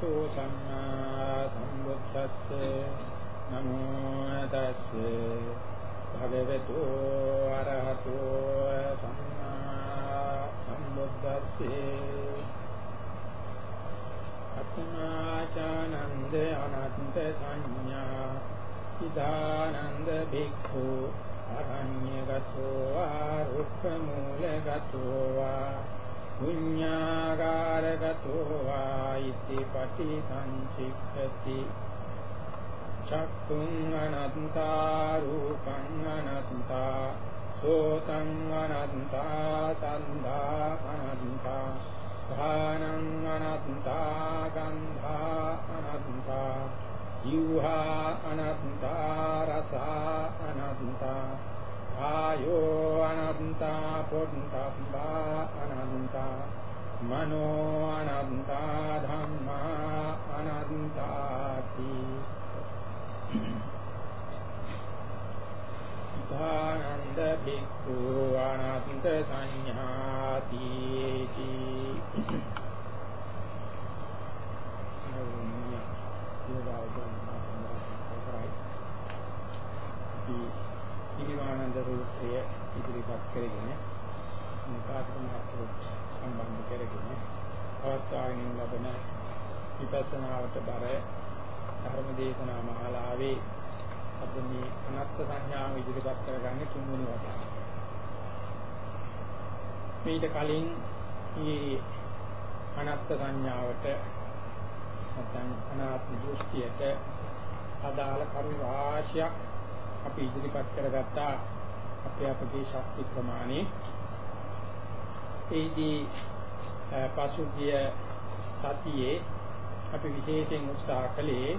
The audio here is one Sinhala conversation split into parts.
අරහතෝ සම්මා සම්බුද්දස්ස නමෝ තස්සේ භගවතු අරහතෝ සම්මා සම්බුද්දස්සේ අත්මාචානන්ද අනන්ත සංඥා ඉදානන්ද භික්ඛු අරඤ්‍යගතෝ වා රුක්ඛ මූලගතෝ වා පුඤ්ඤාගාරගතෝ වා ඉති පටි සංචික්ඛති චක්කුං අනන්තා රූපං අනන්තා සෝතං අනන්තා සන්ධා අනන්තා ධානං අනන්තා ගන්ධා අනන්තා ජීවහා අනන්තා රසා අනන්තා ආයෝ අනන්තා පොට්ටම්බා අනන්තා මනෝ අනන්තා ධම්මා අනන්තාති ධානන්ද බික්ඛු අනන්ත සංඥාති ඉරිවානන්ද සූත්‍රය ඉදිරිපත් කරගෙන නිපාතක මාත්‍රුත් සම්බන්ධ කරගෙන පවත්වාගෙන ලබන විපස්සනාවට බර ධර්ම දේශනා මහලාවේ අද මේ අනත්ත් සංඥාව ඉදිරිපත් කරගන්නේ තුන්වෙනි වතාව. මේක කලින් මේ අනත්ත් සංඥාවට නැත්නම් අනාත්ම දෘෂ්ටියට අදාළ කරුණු රාශියක් අපි ඉදිරිපත් කරගත්තා අපේ අපගේ ශක්ති ප්‍රමාණය. ඒදී පසුගිය සතියේ අපි විශේෂයෙන් උත්සාහ කළේ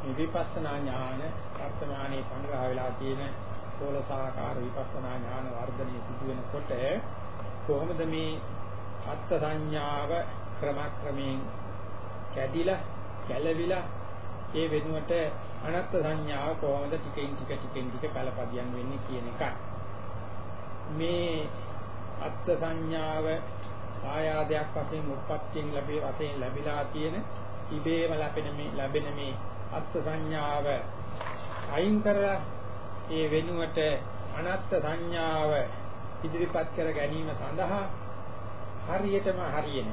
මේ විපස්සනා ඥාන වර්තමානයේ සංග්‍රහ වෙලා තියෙන සෝලසාකාර විපස්සනා ඥාන වර්ධනය සිදු වෙනකොට කොහොමද මේ අත්ත් සංඥාව ක්‍රමක්‍රමයෙන් කැඩිලා ගැලවිලා ඒ වෙනුවට අනත්ත් සංඥාව කොහොමද ටිකෙන් ටික ටිකෙන් ටික පළපදියම් වෙන්නේ කියන එකයි. මේ අත්ත් සංඥාව ආයාදයක් වශයෙන් උප්පත්තියෙන් ලැබේ වශයෙන් ලැබිලා තියෙන ඉබේම ලැබෙන මේ ලැබෙන මේ අත්ත් සංඥාව අයින් කරලා ඒ වෙනුවට අනත්ත් සංඥාව ඉදිරිපත් කර ගැනීම සඳහා හරියටම හරියන.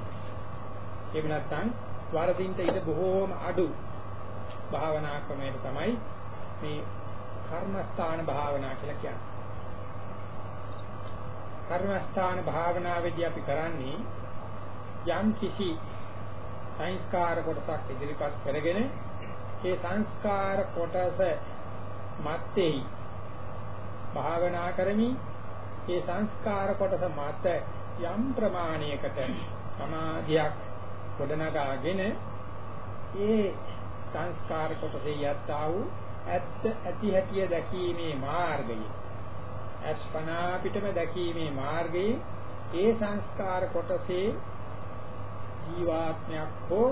එහෙම නැත්නම් වරදින්ට ඉත බොහෝම අඩු භාවනා ක්‍රමයට තමයි මේ කර්මස්ථාන භාවනා කියලා කියන්නේ. කර්මස්ථාන භාවනාවේදී අපි කරන්නේ යම් කිසි සංස්කාර කොටසක් ඉදිරිපත් කරගෙන ඒ සංස්කාර කොටස මැත්තේ භාවනා කරමින් ඒ සංස්කාර කොටස මත යම් ප්‍රමාණයකට සමාධියක් ගොඩනගාගෙන ඒ සංස්කාර කොටසේ යත්තා වූ ඇත්ත ඇති හැටිය දැකීමේ මාර්ගය අස්පනා පිටම දැකීමේ මාර්ගයේ ඒ සංස්කාර කොටසේ ජීවාත්මයක් හෝ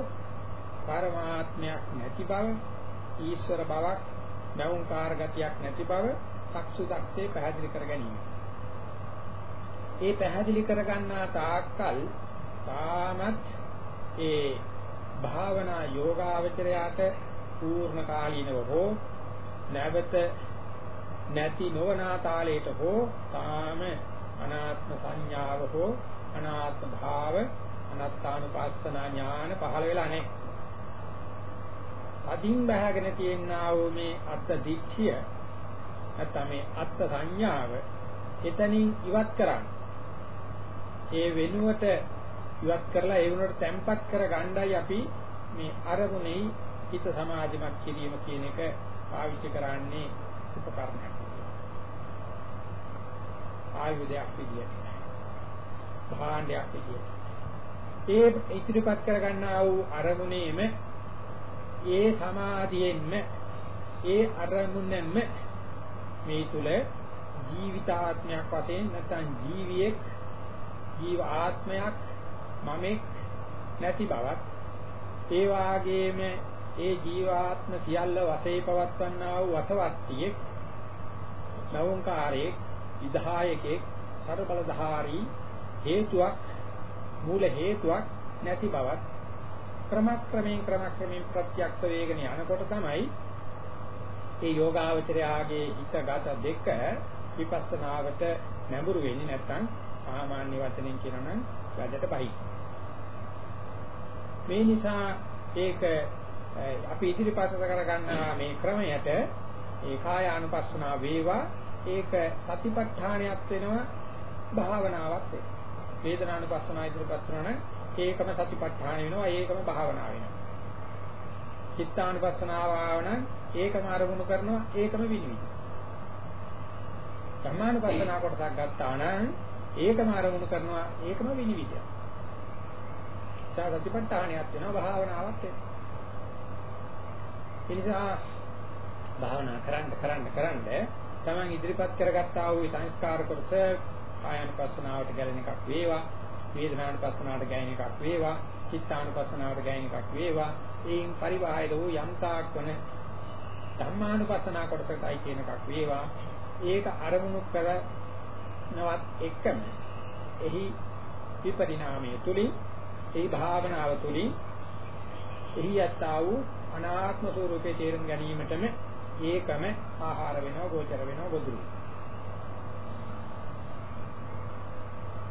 පරමාත්මයක් නැති බව ඊශ්වර බවක් නවුන්කාර ගතියක් නැති බව චක්සු දක්ෂේ පැහැදිලි කර ගැනීම. ඒ පැහැදිලි කරගන්නා තාක්කල් තාමත් ඒ භාවනා යෝගාවචරයට පූර්ණ කාලීනව හෝ නැවත නැති නොවනා තාලයට හෝ තාම අනාත්ම සංඥාව හෝ අනාත්ම භාව අනත්තානුපස්සනා ඥාන පහළ වෙලා නැහැ. අදින් බහගෙන තියෙනා වූ මේ අත්ත දික්ඛිය නැත්නම් මේ අත්ත සංඥාව එතනින් ඉවත් කරන්න. ඒ වෙනුවට ඉවත් කරලා ඒ වෙනුවට තැම්පත් කර ගණ්ඩායි අපි මේ අරමුණේ හිත සමාධිමත් කිරීම කියන එක පාවිච්චි කරන්නේ උපකරණයක්. ආයුධයක් විදියට. භාණ්ඩයක් විදියට. ඒ ඉදිරිපත් කර ගන්නා වූ අරමුණේම ඒ සමාධියෙන්ම ඒ අරමුණෙන්ම මේ තුල ජීවිතාත්මයක් වශයෙන් නැත්නම් ජීවියෙක් ජීව ආත්මයක් මමෙක් නැති බවත් ඒ වාගේම ඒ ජීවාත්ම සියල්ල වශයෙන් පවත්වන්නා වූ වසවත්තියෙක් නවුංකාරයෙක් විධායකෙක් ਸਰබලධාරී හේතුවක් මූල හේතුවක් නැති බවත් ක්‍රමක්‍රමයෙන් ක්‍රමක්‍රමයෙන් ප්‍රත්‍යක්ෂ වේගන යනකොට තමයි මේ යෝගාවචරයාගේ හිතගත දෙක විපස්සනාවට නැඹුරු වෙන්නේ නැත්නම් සාමාන්‍ය වචනෙන් කියනනම් වැඩට බහි. මේ නිසා ඒක අපි ඉදිරිපත් කරගන්නා මේ ක්‍රමයට ඒ කාය අනුපස්සනාව වේවා ඒක සතිපට්ඨානයක් වෙනවා භාවනාවක් වෙනවා. වේදනානුපස්සනාව ඉදිරිපත් කරන ඒකම සතිපට්ඨාන වෙනවා ඒකම භාවනාව වෙනවා. චිත්තානුපස්සනාව ආවනම් ඒකම අරමුණු කරනවා ඒකම විනිවිද. ධම්මානුපස්සනාව කොටසක් ගත්තා නම් ඒකම අරමුණු කරනවා ඒකම විනිවිද. සතිපට්ඨානයක් වෙනවා භාවනාවක් වෙනවා. ඒ නිසා භාවනා කරන්න කරන්න කරන්න තමන් ඉදිරිපත් කරගත්තා වූ සංස්කාර කොටස කායानुපස්සනාවට ගැලෙන එකක් වේවා වේදනානුපස්සනාවට ගැලෙන එකක් වේවා චිත්තානුපස්සනාවට ගැලෙන එකක් වේවා ඒන් පරිවාහිත වූ යම්තාක් වන ධම්මානුපස්සනා කොටසටයි කියන එකක් වේවා ඒක අරමුණු කරනවත් එකම එහි විපරිණාමයේ තුලින් එහි භාවනාව තුලින් එහි යත්තා වූ අනාත්ම ස්වરૂපේ තේරුම් ගැනීමටම ඒකම ආහාර වෙනවා ගෝචර වෙනවා ගොදුරු.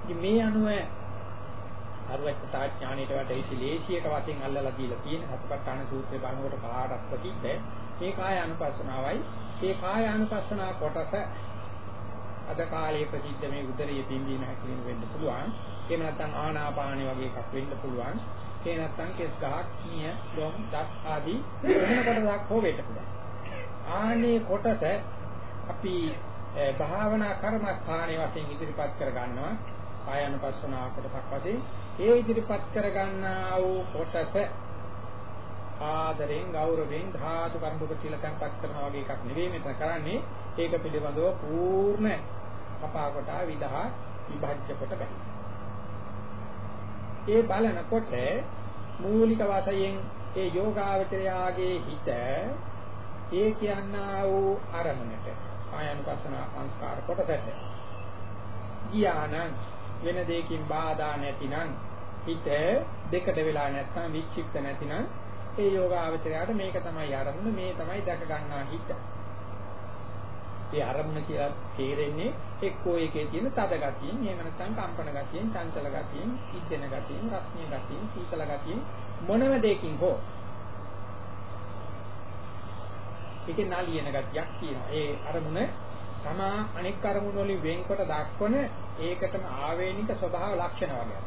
ඉතින් මේ අනුව අරවච්චතා ඥාණයට වටේ ලේසියක වශයෙන් අල්ලලා දීලා තියෙන සතිපට්ඨාන සූත්‍රය බලනකොට කාටත් ප්‍රසිද්ධ. මේ කාය අනුපස්සනාවයි. මේ කාය අනුපස්සනා කොටස අද කාලේ ප්‍රසිද්ධ මේ උදරිය පිම්බීම හැකිලිම වෙන්න පුළුවන්. එහෙම නැත්නම් ආනාපානෙ වගේ එකක් වෙන්න පුළුවන්. ඒ නැත්නම් කෙස් ගහක් නිය ලොම් දත් ආදී වෙන කොටසක් හෝ වෙන්න පුළුවන්. ආනේ කොටස අපි භාවනා කර්මස්ථානයේ වශයෙන් ඉදිරිපත් කර ගන්නවා ආයනපස්සනා කොටසක් වශයෙන්. ඒ ඉදිරිපත් කර ගන්නා වූ කොටස ආදරෙන් ගෞරවයෙන් ධාතු කර්මක කියලා තැන්පත් කරනවා වගේ එකක් නෙවෙයි මෙතන කරන්නේ. ඒක පිළිබඳව පූර්ණ කපා කොටා විදහා විභජ්‍ය කොට බැහැ. ඒ බලනකොට මූලික වශයෙන් ඒ යෝගාවචරයාගේ හිත ඒ කියන්නා වූ අරමුණට ආයනුපස්සන සංස්කාර කොටසට ගියානම් වෙන දෙයකින් බාධා නැතිනම් හිත දෙකට වෙලා නැත්නම් වික්ෂිප්ත නැතිනම් ඒ යෝගාවචරයට මේක තමයි අරමුණ මේ තමයි දැක ගන්නා හිත. ඒ අරමුණ කියලා තේරෙන්නේ එක්කෝ එකේ තියෙන තද ගතියෙන්, එහෙම නැත්නම් කම්පන ගතියෙන්, චංචල ගතියෙන්, ඉද්දෙන ගතියෙන්, රස්නීය ගතියෙන්, සීතල ගතියෙන් මොනම දෙයකින් හෝ ඒකේ නාලියන ගතියක් තියෙනවා. ඒ අරමුණ තමා අනෙක් අරමුණු වලින් වෙන්කොට දක්වන ඒකටම ආවේනික ස්වභාව ලක්ෂණ වගේක්.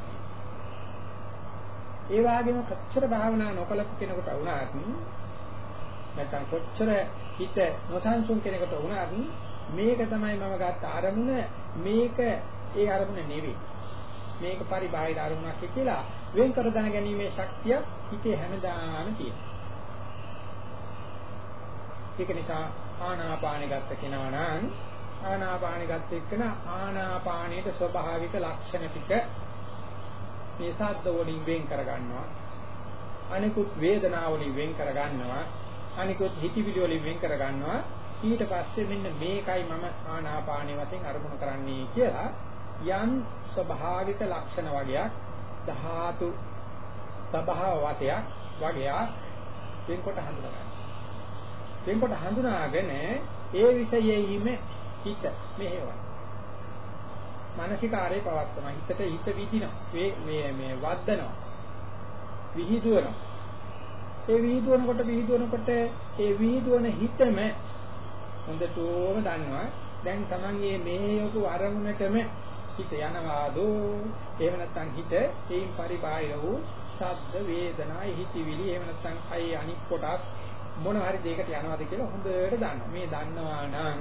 ඒ වගේම කොච්චර භාවනා නොකලපු කෙනෙකුට වුණාත් නැත්නම් කොච්චර හිත නොසන්සුන් කෙනෙකුට වුණාත් මේක තමයි මම ගත්ත අරමුණ මේක ඒ අරමුණ නෙවෙයි. මේක පරිබාහිර අරමුණක් කියලා වෙන් කර දැන ගැනීමේ ශක්තිය හිතේ හැමදාම තියෙනවා. ඒක නිසා ආනාපානෙ ගත්ත කෙනා නම් ආනාපානෙ ගත්ත එක්කන ආනාපානයේ ස්වභාවික ලක්ෂණ ටික මේ සද්ද වලින් වෙන් කර ගන්නවා අනිකුත් වේදනාව වලින් වෙන් කර ගන්නවා අනිකුත් හිතවිලි වලින් වෙන් කර ගන්නවා ඊට පස්සේ මෙන්න මේකයි මම ආනාපානෙ වශයෙන් අරමුණු කරන්නේ කියලා යම් ස්වභාවික ලක්ෂණ වගේක් ධාතු ස්වභාව වතයක් වගේක් වෙන්කොට හඳුනගන්න වෙන්කොට හඳුනාගෙන ඒ විෂයෙහිම හිත මෙහෙවයි. මානසිකාරේ පවත්වන හිතට හිත විදිනවා. මේ මේ මේ වද්දනවා. විහිදුවනවා. ඒ විහිදුවනකොට විහිදුවනකොට ඒ විහිදුවන හිතම හොඳටම දන්නවා. දැන් Tamange මේයක අරමුණටම හිත යනවාදෝ එහෙම නැත්නම් හිත ඒයින් පරිබාහිර වූ ශබ්ද වේදනා හිතවිලි එහෙම නැත්නම් කයි අනික් කොටස් මොන හරි දෙයකට යනවාද කියලා හොඳට දන්නවා. මේ දන්නවා නම්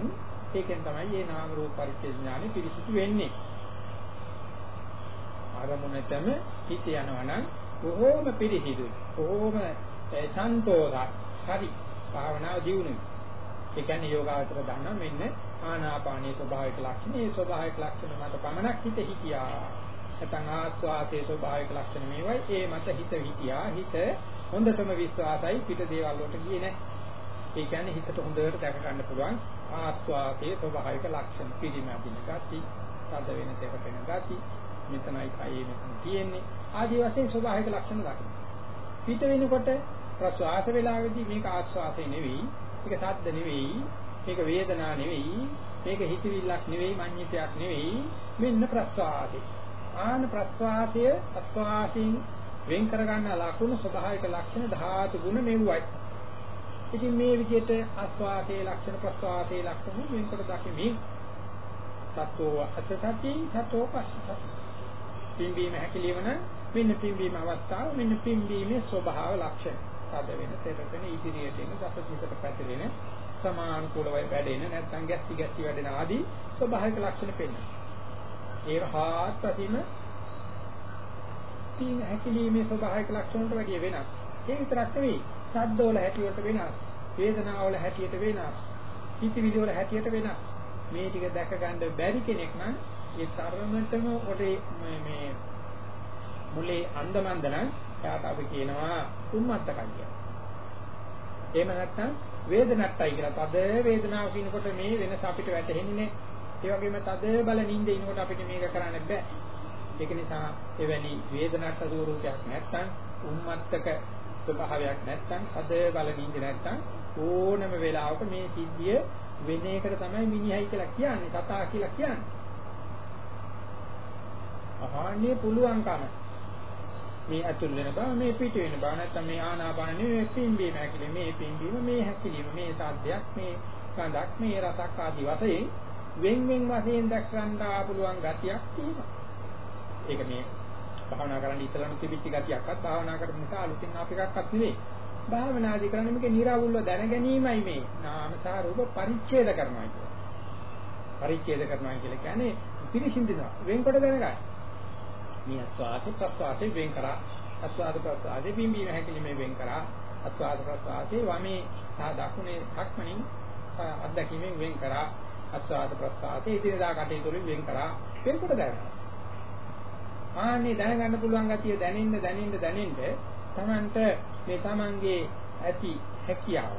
ඒකෙන් තමයි මේ නාම රූප පරිච්ඡේද ඥානෙ පිරිසිදු වෙන්නේ. ආරමුණටම හිත යනවා නම් බොහෝම පිරිසිදුයි. බොහෝම සන්තෝෂයි. හරි. භාවනාව දියුණුයි. ඒ කියන්නේ යෝගාවචර දන්නා මෙන්න ආනාපානයේ ස්වභාවික ලක්ෂණ. මේ ස්වභාවික ලක්ෂණ මත පමණක් හිත හිතියා. නැත්නම් ආස්වාදයේ ස්වභාවික ලක්ෂණ මේවයි. ඒ මත හිත හිතියා. හිත හොඳටම විශ්වාසයි පිට දේවල් වලට ගියේ නැහැ. ඒ කියන්නේ හිතට හොඳට දැක ගන්න පුළුවන් ආස්වාදයේ ස්වභාවික ලක්ෂණ පිළිමදින ගති, තද වෙන දෙකට වෙන ගති, මෙතනයි කයේ මෙතන තියෙන්නේ. ආදී වශයෙන් ස්වභාවික ලක්ෂණ දකින්න. පිට වෙනකොට ප්‍රස්වාස වේලාවේදී මේක ආස්වාසේ නෙවෙයි, මේක සද්ද නෙවෙයි, මේක වේදනා නෙවෙයි, මේක හිතවිල්ලක් නෙවෙයි, මඤ්ඤිතයක් නෙවෙයි, මෙන්න ප්‍රස්වාසය. ආන ප්‍රස්වාසය ප්‍රස්වාසයෙන් වෙන් කරගන්න ලකුණු ස්වභාවික ලක්ෂණ ධාතු ගුණ මෙව්වයි. ඉතින් මේ විදිහට ආස්වාසේ ලක්ෂණ ප්‍රස්වාසේ ලක්ෂණ වෙන්කොට දකිමින් සතෝ අසසති සතෝ පස්සති. පිම්බීම හැකිලිවන මෙන්න පිම්බීම අවස්ථාව මෙන්න පිම්බීමේ ස්වභාව ලක්ෂණ. තද වෙන, තෙරපෙන, ඉදිරියට එන, දසසිතට පැටලෙන, සමානුකූලව වැඩෙන, නැත්නම් ගැස්ටි ගැස්ටි වැඩෙන ආදී ස්වභාවික ලක්ෂණ පෙන්වනවා. ඒක හාත්පසින්ම පින් හැකිලිමේ ස්වභාවික ලක්ෂණ වලට වැඩිය වෙනස්. ඒ විතරක් නෙවෙයි, ශබ්දවල හැටියට වෙනස්, වේදනාවල හැටියට වෙනස්, හිතවිලි වල හැටියට වෙනස්. මේ ටික දැක ගන්න බැරි කෙනෙක් නම් ඒ තරමටම ඔතේ මේ මුලේ අන්දමන්ද නම් එයාට අපි කියනවා උම්මත්තකම් කියලා. එහෙම නැත්නම් වේදනට්ටයි කියලා. තද වේදනාව කියනකොට මේ වෙනස අපිට වැටහෙන්නේ ඒ වගේම තද බල නිින්ද ඉනකොට අපිට මේක කරන්න බෑ. ඒක නිසා එවැනි වේදනට්ට ස්වරූපයක් නැත්නම් උම්මත්තක ස්වභාවයක් නැත්නම් තද බල නිින්ද නැත්නම් ඕනම වෙලාවක මේ සිද්ධිය වෙන එකට තමයි මිනිහයි කියලා කියන්නේ සතා කියලා කියන්නේ. අහන්නේ පුළුවන්කම මේ අතුල් වෙන බව මේ පිට වෙන බව නැත්නම් මේ ආනාපාන නෙවෙයි පිම්බීම හැකිලි මේ පිම්බීම මේ හැකිලිම මේ සාධ්‍යයක් මේ කඳක් මේ රසක් ආදී වශයෙන් වෙන් වෙන් වශයෙන් දැක් ගන්න පුළුවන් ගතියක් තියෙනවා. ඒක මේ භාවනා කරන්න ඉතලම තිබිච්ච ගතියක්වත් භාවනා කරන නිසා අලුතින් ආප එකක්වත් නෙවෙයි. භාවනාදී කරන්නේ මේක निराවුල්ව දැන ගැනීමයි මේ නාම සහ රූප පරිච්ඡේද කරනවා කියන්නේ. පරිච්ඡේද කරනවා කියලා කියන්නේ පිරිසිඳිනවා. වෙන්කොට දැනගන්න. මේ අස්වාද ප්‍රස්වාදේ වෙන් කරා. අස්වාද ප්‍රස්වාදේ බිම්බීම හැකිලිමේ වෙන් කරා. අස්වාද ප්‍රස්වාදේ වමේ සහ දකුණේ ධක්මනින් අත්දැකීමෙන් වෙන් කරා. අස්වාද ප්‍රස්වාදේ ඉදිරියදා කටයුතු වලින් වෙන් කරා. වෙන්කොට දැනගන්න. ආන්නේ දැනගන්න පුළුවන් ගතිය දැනෙන්න දැනෙන්න දැනෙන්න තමන්ට මේ තමන්ගේ ඇති හැකියාව.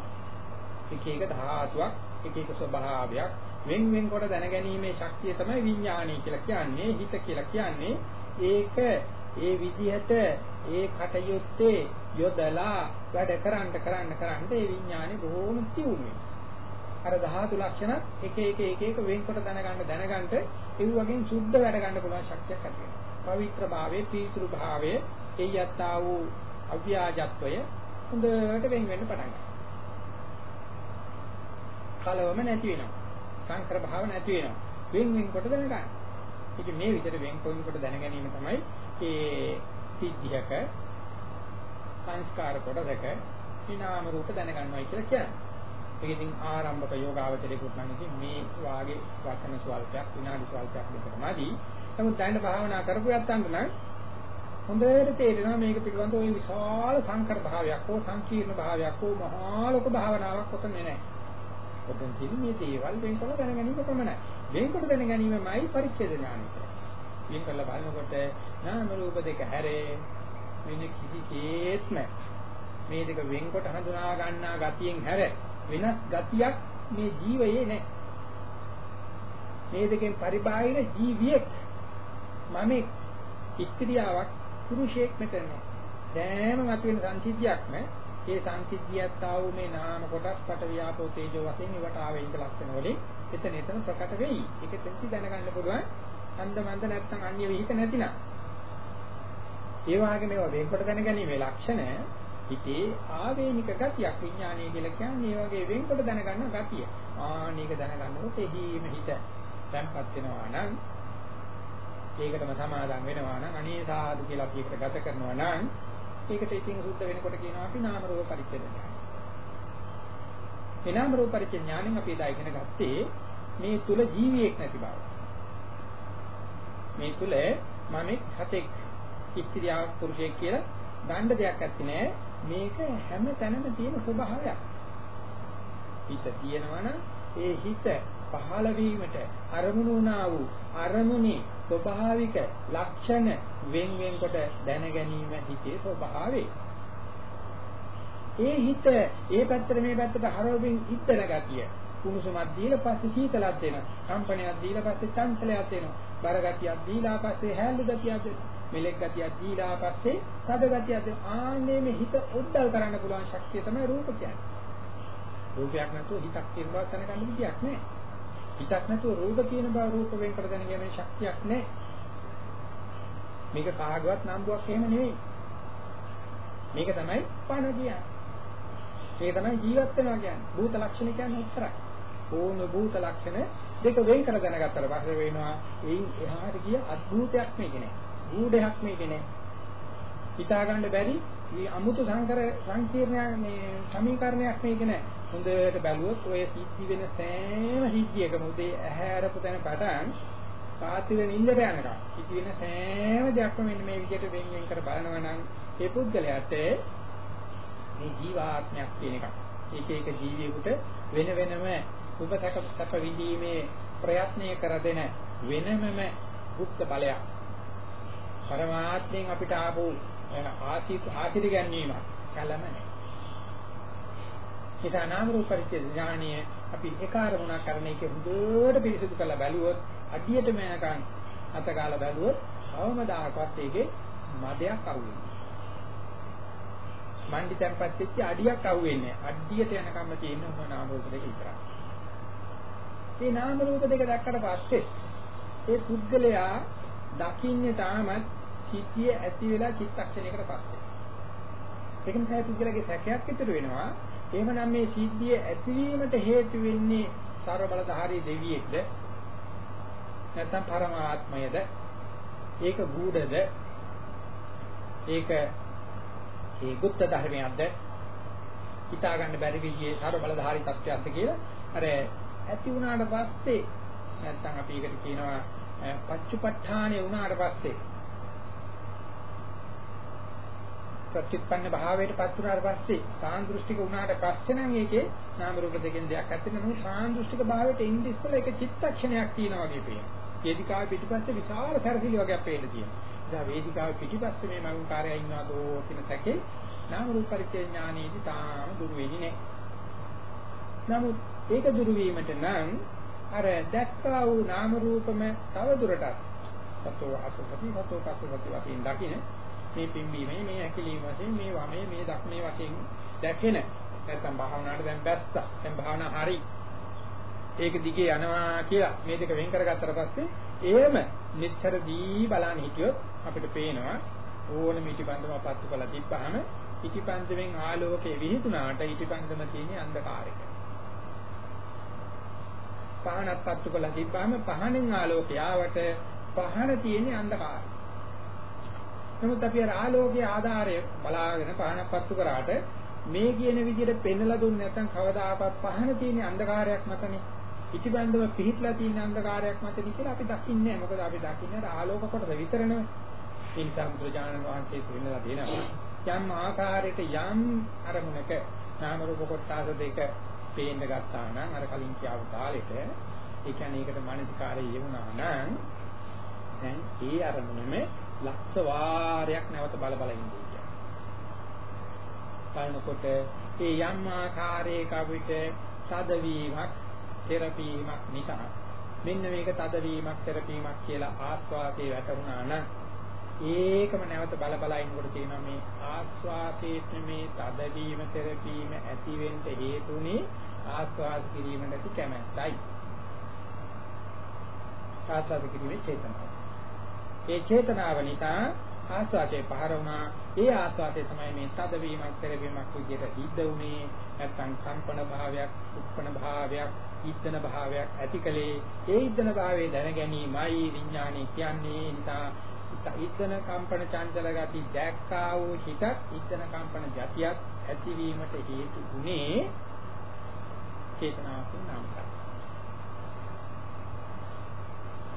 එක එක ධාතුවක් එක එක ස්වභාවයක් වෙන් වෙන්කොට දැනගැනීමේ ශක්තිය තමයි විඥානය කියලා කියන්නේ හිත කියලා කියන්නේ ඒක ඒ විදිහට ඒ කටයුත්තේ යොදලා වැඩ කරන්න කරන්න කරන්න ඒ විඥානේ බොහොම තියුණු අර ධාතු ලක්ෂණ එක එක එක එක වෙන්කොට දැනගන්න දැනගන්න ඒ වගේ සුද්ධ වැඩ ගන්න පුළුවන් ශක්තියක් ඇති වෙනවා. පවිත්‍ර භාවයේ පීතෘ භාවයේ ඒ යත්තා වූ අව්‍යාජත්වය හොඳට වෙන් වෙන්න පටන් ගන්නවා. කලවම නැති වෙනවා. සංකර භාව නැති වෙනවා. වෙන් වෙන්කොට දැනගන්න. ඉතින් මේ විදිහට වෙන්කොයින් කොට දැන ගැනීම තමයි ඒ සිද්ධියක සංස්කාර කොටසක විනාම රූප දැනගන්නවයි කියලා කියන්නේ. ඒක ඉතින් ආරම්භක යෝගාවචරේකුත් නම් ඉතින් මේ වාගේ වචන ස්වල්පයක් විනාඩි ස්වල්පයක් දෙකමදි. නමුත් දැන් භාවනා කරපු යත්තන්ට නම් හොඳට තේරෙනවා මේක පිළිබඳව ওই විශාල සංකර භාවයක් හෝ සංකීර්ණ භාවයක් හෝ මහා ලොකු භාවනාවක් ඔතන නෑ. ඔතන තියෙන්නේ මේ දේවල් වෙන්කොට දැනගැනීම පමණයි. වෙන්කොට දැනගැනීමයි පරිච්ඡේද ඥානය කියන්නේ. වෙන් කරලා බලනකොට නාම රූප දෙක හැරේ වෙන කිසිසේත්ම මේ දෙක වෙන්කොට හඳුනා ගන්නා ගතියෙන් හැර වෙනස් ගතියක් මේ ජීවයේ නැහැ. මේ දෙකෙන් පරිබාහිර ජීවියෙක් මම ඉස්ත්‍රියාවක් පුරුෂයෙක් මෙතන නැහැ. සෑම මතුවෙන සංසිද්ධියක්ම ඒ සංසිද්ධියත් ආ වූ මේ නාම කොටස් පට ව්‍යාපෝ තේජෝ වශයෙන් ඉවට ආවේ ඉඳ ලක්ෂණ වලින් එතන එතන ප්‍රකට වෙයි. ඒක තෙන්ති දැනගන්න පුළුවන්. අන්ද මන්ද නැත්තම් අන්‍ය විහිිත නැතිනම්. ඒ වගේ මේවා වෙන්කොට දැනගැනීමේ ලක්ෂණ හිතේ ආවේනික ගතියක් විඥානය කියලා කියන්නේ ඒ වගේ වෙන්කොට දැනගන්න ගතිය. ආනීක දැනගන්නකොට එහිම හිත තැම්පත් වෙනවා නම් ඒකටම සමාදම් වෙනවා නම් අනේ සාදු කියලා අපි එකට ගත කරනවා නම් ඒකට ඉතින් සුද්ධ වෙනකොට කියනවා අපි නාම රූප පරිච්ඡේද ඥානය. මේ නාම රූප පරිච්ඡේද ඥාණයෙන් අපි එදා ඉගෙන ගත්තේ මේ තුල ජීවියෙක් නැති බව. මේ තුල මම හතෙක් ඉස්ත්‍රියක් පුරුෂයෙක් කියලා ගන්න දෙයක් නැති නෑ. මේක හැම තැනම තියෙන ස්වභාවයක්. හිත තියෙනවනම් ඒ හිත පහළ වීමට අරමුණු වුණා වූ අරමුණේ ස්වභාවික ලක්ෂණ වෙන් වෙන්කොට දැන ගැනීම හිතේ ස්වභාවය. ඒ හිත ඒ පැත්තට මේ පැත්තට හරවමින් ඉද්දන ගතිය. කුණුසුමක් දීලා පස්සේ සීතලක් දෙනවා. කම්පනයක් දීලා පස්සේ චංචලයක් දෙනවා. බර ගතියක් දීලා පස්සේ හැල්ලු ගතියක් දෙනවා. මෙලෙක් ගතියක් දීලා පස්සේ තද ගතියක් ආන්නේ මේ හිත උද්දල් කරන්න පුළුවන් ශක්තිය තමයි රූප කියන්නේ. රූපයක් නැතුව හිතක් කියන බව දැනගන්න විදියක් නැහැ. හිතක් නැතුව රූප කියන බව රූප වෙන් කර දැනගැනීමේ ශක්තියක් නැහැ. මේක කාගවත් නම්බුවක් එහෙම නෙවෙයි. මේක තමයි පණ කියන්නේ. මේක තමයි ජීවත් වෙනවා කියන්නේ. භූත ලක්ෂණ කියන්නේ උත්තරයි. ඕන භූත ලක්ෂණ දෙක වෙන් කර දැනගත්තට පස්සේ වෙනවා එයින් එහාට ගිය අద్භූතයක් මේක නෑ. ගුඩයක් මේක නෑ. හිතා ගන්න බැරි මේ අමුතු සංකර සංකීර්ණයක් මේ සමීකරණයක් මේක නෑ. හොඳට බැලුවොත් ඔය සිද්ධි වෙන සෑම සිද්ධියකම උදේ ඇහැ අරපු තැන පටන් රාත්‍රියේ නිින්දට යනකම් සිද්ධ වෙන සෑම දෙයක්ම මෙන්න මේ විදිහට වෙන් වෙන් කර බලනවා නම් ඒ පුද්ගලයාට මේ ජීවාත්මයක් කියන එක. එක එක ජීවියෙකුට වෙන වෙනම උපතක සැප විඳීමේ ප්‍රයත්නය කර දෙන වෙනමම ගුප්ත බලයක්. පරමාත්මයෙන් අපිට ආපු ආශිත ආශිත ගැනීම කලම නැහැ. ඒසා නාම රූප පරිච්ඡේද ඥානීය අපි ඒකාරමුණක් කරන එක හොඳට පිළිසිදු කරලා බැලුවොත් අඩියටම යනකන් අතගාලා බැලුවොත් අවමදාකවත් ඒකේ මදයක් අහුවෙන්නේ. මණ්ඩි තැම්පත් වෙච්ච අඩියක් අහුවෙන්නේ. අඩියට යනකම්ම තියෙන මොන නාම රූප දෙක විතරයි. මේ නාම රූප දෙක දැක්කට පස්සේ ඒ පුද්ගලයා දකින්නේ තාමත් සිටියේ ඇති වෙලා චිත්තක්ෂණයකට පස්සේ. ඒක නිසා පුද්ගලයාගේ සැකයක් ඉතුරු වෙනවා. එහෙමනම් මේ සිද්ධිය ඇතිවීමට හේතු වෙන්නේ ਸਰව බලධාරී දෙවියෙක්ද නැත්නම් පරමාත්මයද ඒක ගුඩද ඒක ඒ ගුත්ත ධර්මයක්ද හිතා ගන්න බැරි විදිහේ සාර බලධාරී තත්ත්වයක්ද කියලා අර ඇති වුණාට පස්සේ නැත්තම් අපි ඒකට කියනවා පච්චුපට්ඨානෙ වුණාට පස්සේ ප්‍රතිඋත්පන්න භාවයට පත් වුණාට පස්සේ සාන්දෘෂ්ටික වුණාට පස්සේ නම් ඒකේ නාම රූප දෙකෙන් දෙයක් ඇත්තේ නමුත් සාන්දෘෂ්ටික භාවයට ඉන්න ඉස්සෙල්ලා ඒක චිත්තක්ෂණයක් තියෙනවා වගේ පේනවා. වේදිකාවේ පිටිපස්සේ විශාල සැරසිලි වගේක් පේන්න තියෙනවා. ඉතින් වේදිකාවේ පිටිපස්සේ මේ මගුකාරයා ඉන්නවදෝ කියන තැකේ නාම රූප පරිච්ඡේ ඥානෙදි තාම දුරු වෙන්නේ නැහැ. නමුත් ඒක දුරු වීමට නම් අර දැක්කා වූ නාම රූපම තව දුරටත් සතෝ අසුපති සතෝ පසුපති වශයෙන් දකින්න මේ පිම්බීමේ මේ ඇකිලීම වශයෙන් මේ වමේ මේ දක්නේ වශයෙන් දැකෙන. නැත්නම් භාවනාවට දැන් බැස්සා. දැන් භාවනා හරි. ඒක දිගේ යනවා කියලා මේ දෙක වෙන් කරගත්තට පස්සේ එහෙම නිතර දී බලන්න හිටියොත් අපිට පේනවා ඕන මිටිබන්දම පත්තු කළා තිබ්බහම ඉටිපන්දමෙන් ආලෝකයේ විහිදුනාට ඉටිපන්දම තියෙන අන්ධකාරයක. පහනක් පත්තු කළා තිබ්බහම පහනෙන් ආලෝකය ආවට පහන තියෙන අන්ධකාරය. නමුත් අපි අර ආලෝකයේ ආධාරය බලාගෙන පහනක් පත්තු කරාට මේ කියන විදිහට පෙන්වලා දුන්නේ නැත්නම් කවදාකවත් පහන තියෙන අන්ධකාරයක් මතනේ. ඉටිබන්දව පිහිట్లా තියෙන අන්ධකාරයක් මතනේ කියලා අපි දකින්නේ නැහැ. මොකද අපි දකින්නේ ආලෝක කොටස විතරනේ. ඒ නිසා බුදුජානක වහන්සේ පෙන්නලා දෙනවා. යම් ආකාරයක යම් අරමුණක නාම රූප කොටස දෙක පේන්න ගත්තා නම් අර කලින් කියව කාලෙට ඒ කියන්නේ ඒකට මානසිකාරය යෙවුනා නම් දැන් ඒ අරමුණෙම ලක්ෂ වාරයක් නැවත බල බල ඉන්නේ කියන්නේ. බලනකොට ඒ යම් ආකාරයක අපිට තදවීමක් තෙරපීමක් නිසා මෙන්න මේක තදවීමක් තෙරපීමක් කියලා ආස්වාදේ වැටුණා නම් ඒකම නැවත බල බල ඉන්නකොට තියෙනවා මේ ආස්වාදයේ මේ තදවීම තෙරපීම ඇති වෙන්න හේතුනේ ආස්වාද කිරීමට ඇති කැමැත්තයි. ආස්වාද කිරීමේ චේතනාව. ඒ චේතනාව නිසා ආස්වාදයේ පහර වුණා. ඒ ආස්වාදයේ තමයි මේ තදවීමක් පෙරවීමක් විදිහට හිද්ද උනේ. නැත්නම් කම්පන භාවයක්, උප්පන භාවයක්, ඉද්දන භාවයක් ඇතිකලේ. ඒ ඉද්දන භාවයේ දැන ගැනීමයි විඥානය කියන්නේ. නිසා ඉද්දන කම්පන චංචල ගති දැක්කා වූ හිත ඉද්දන කම්පන ගතියක් ඇතිවීමට හේතු උනේ චේතනාවෙන් නම් කරා.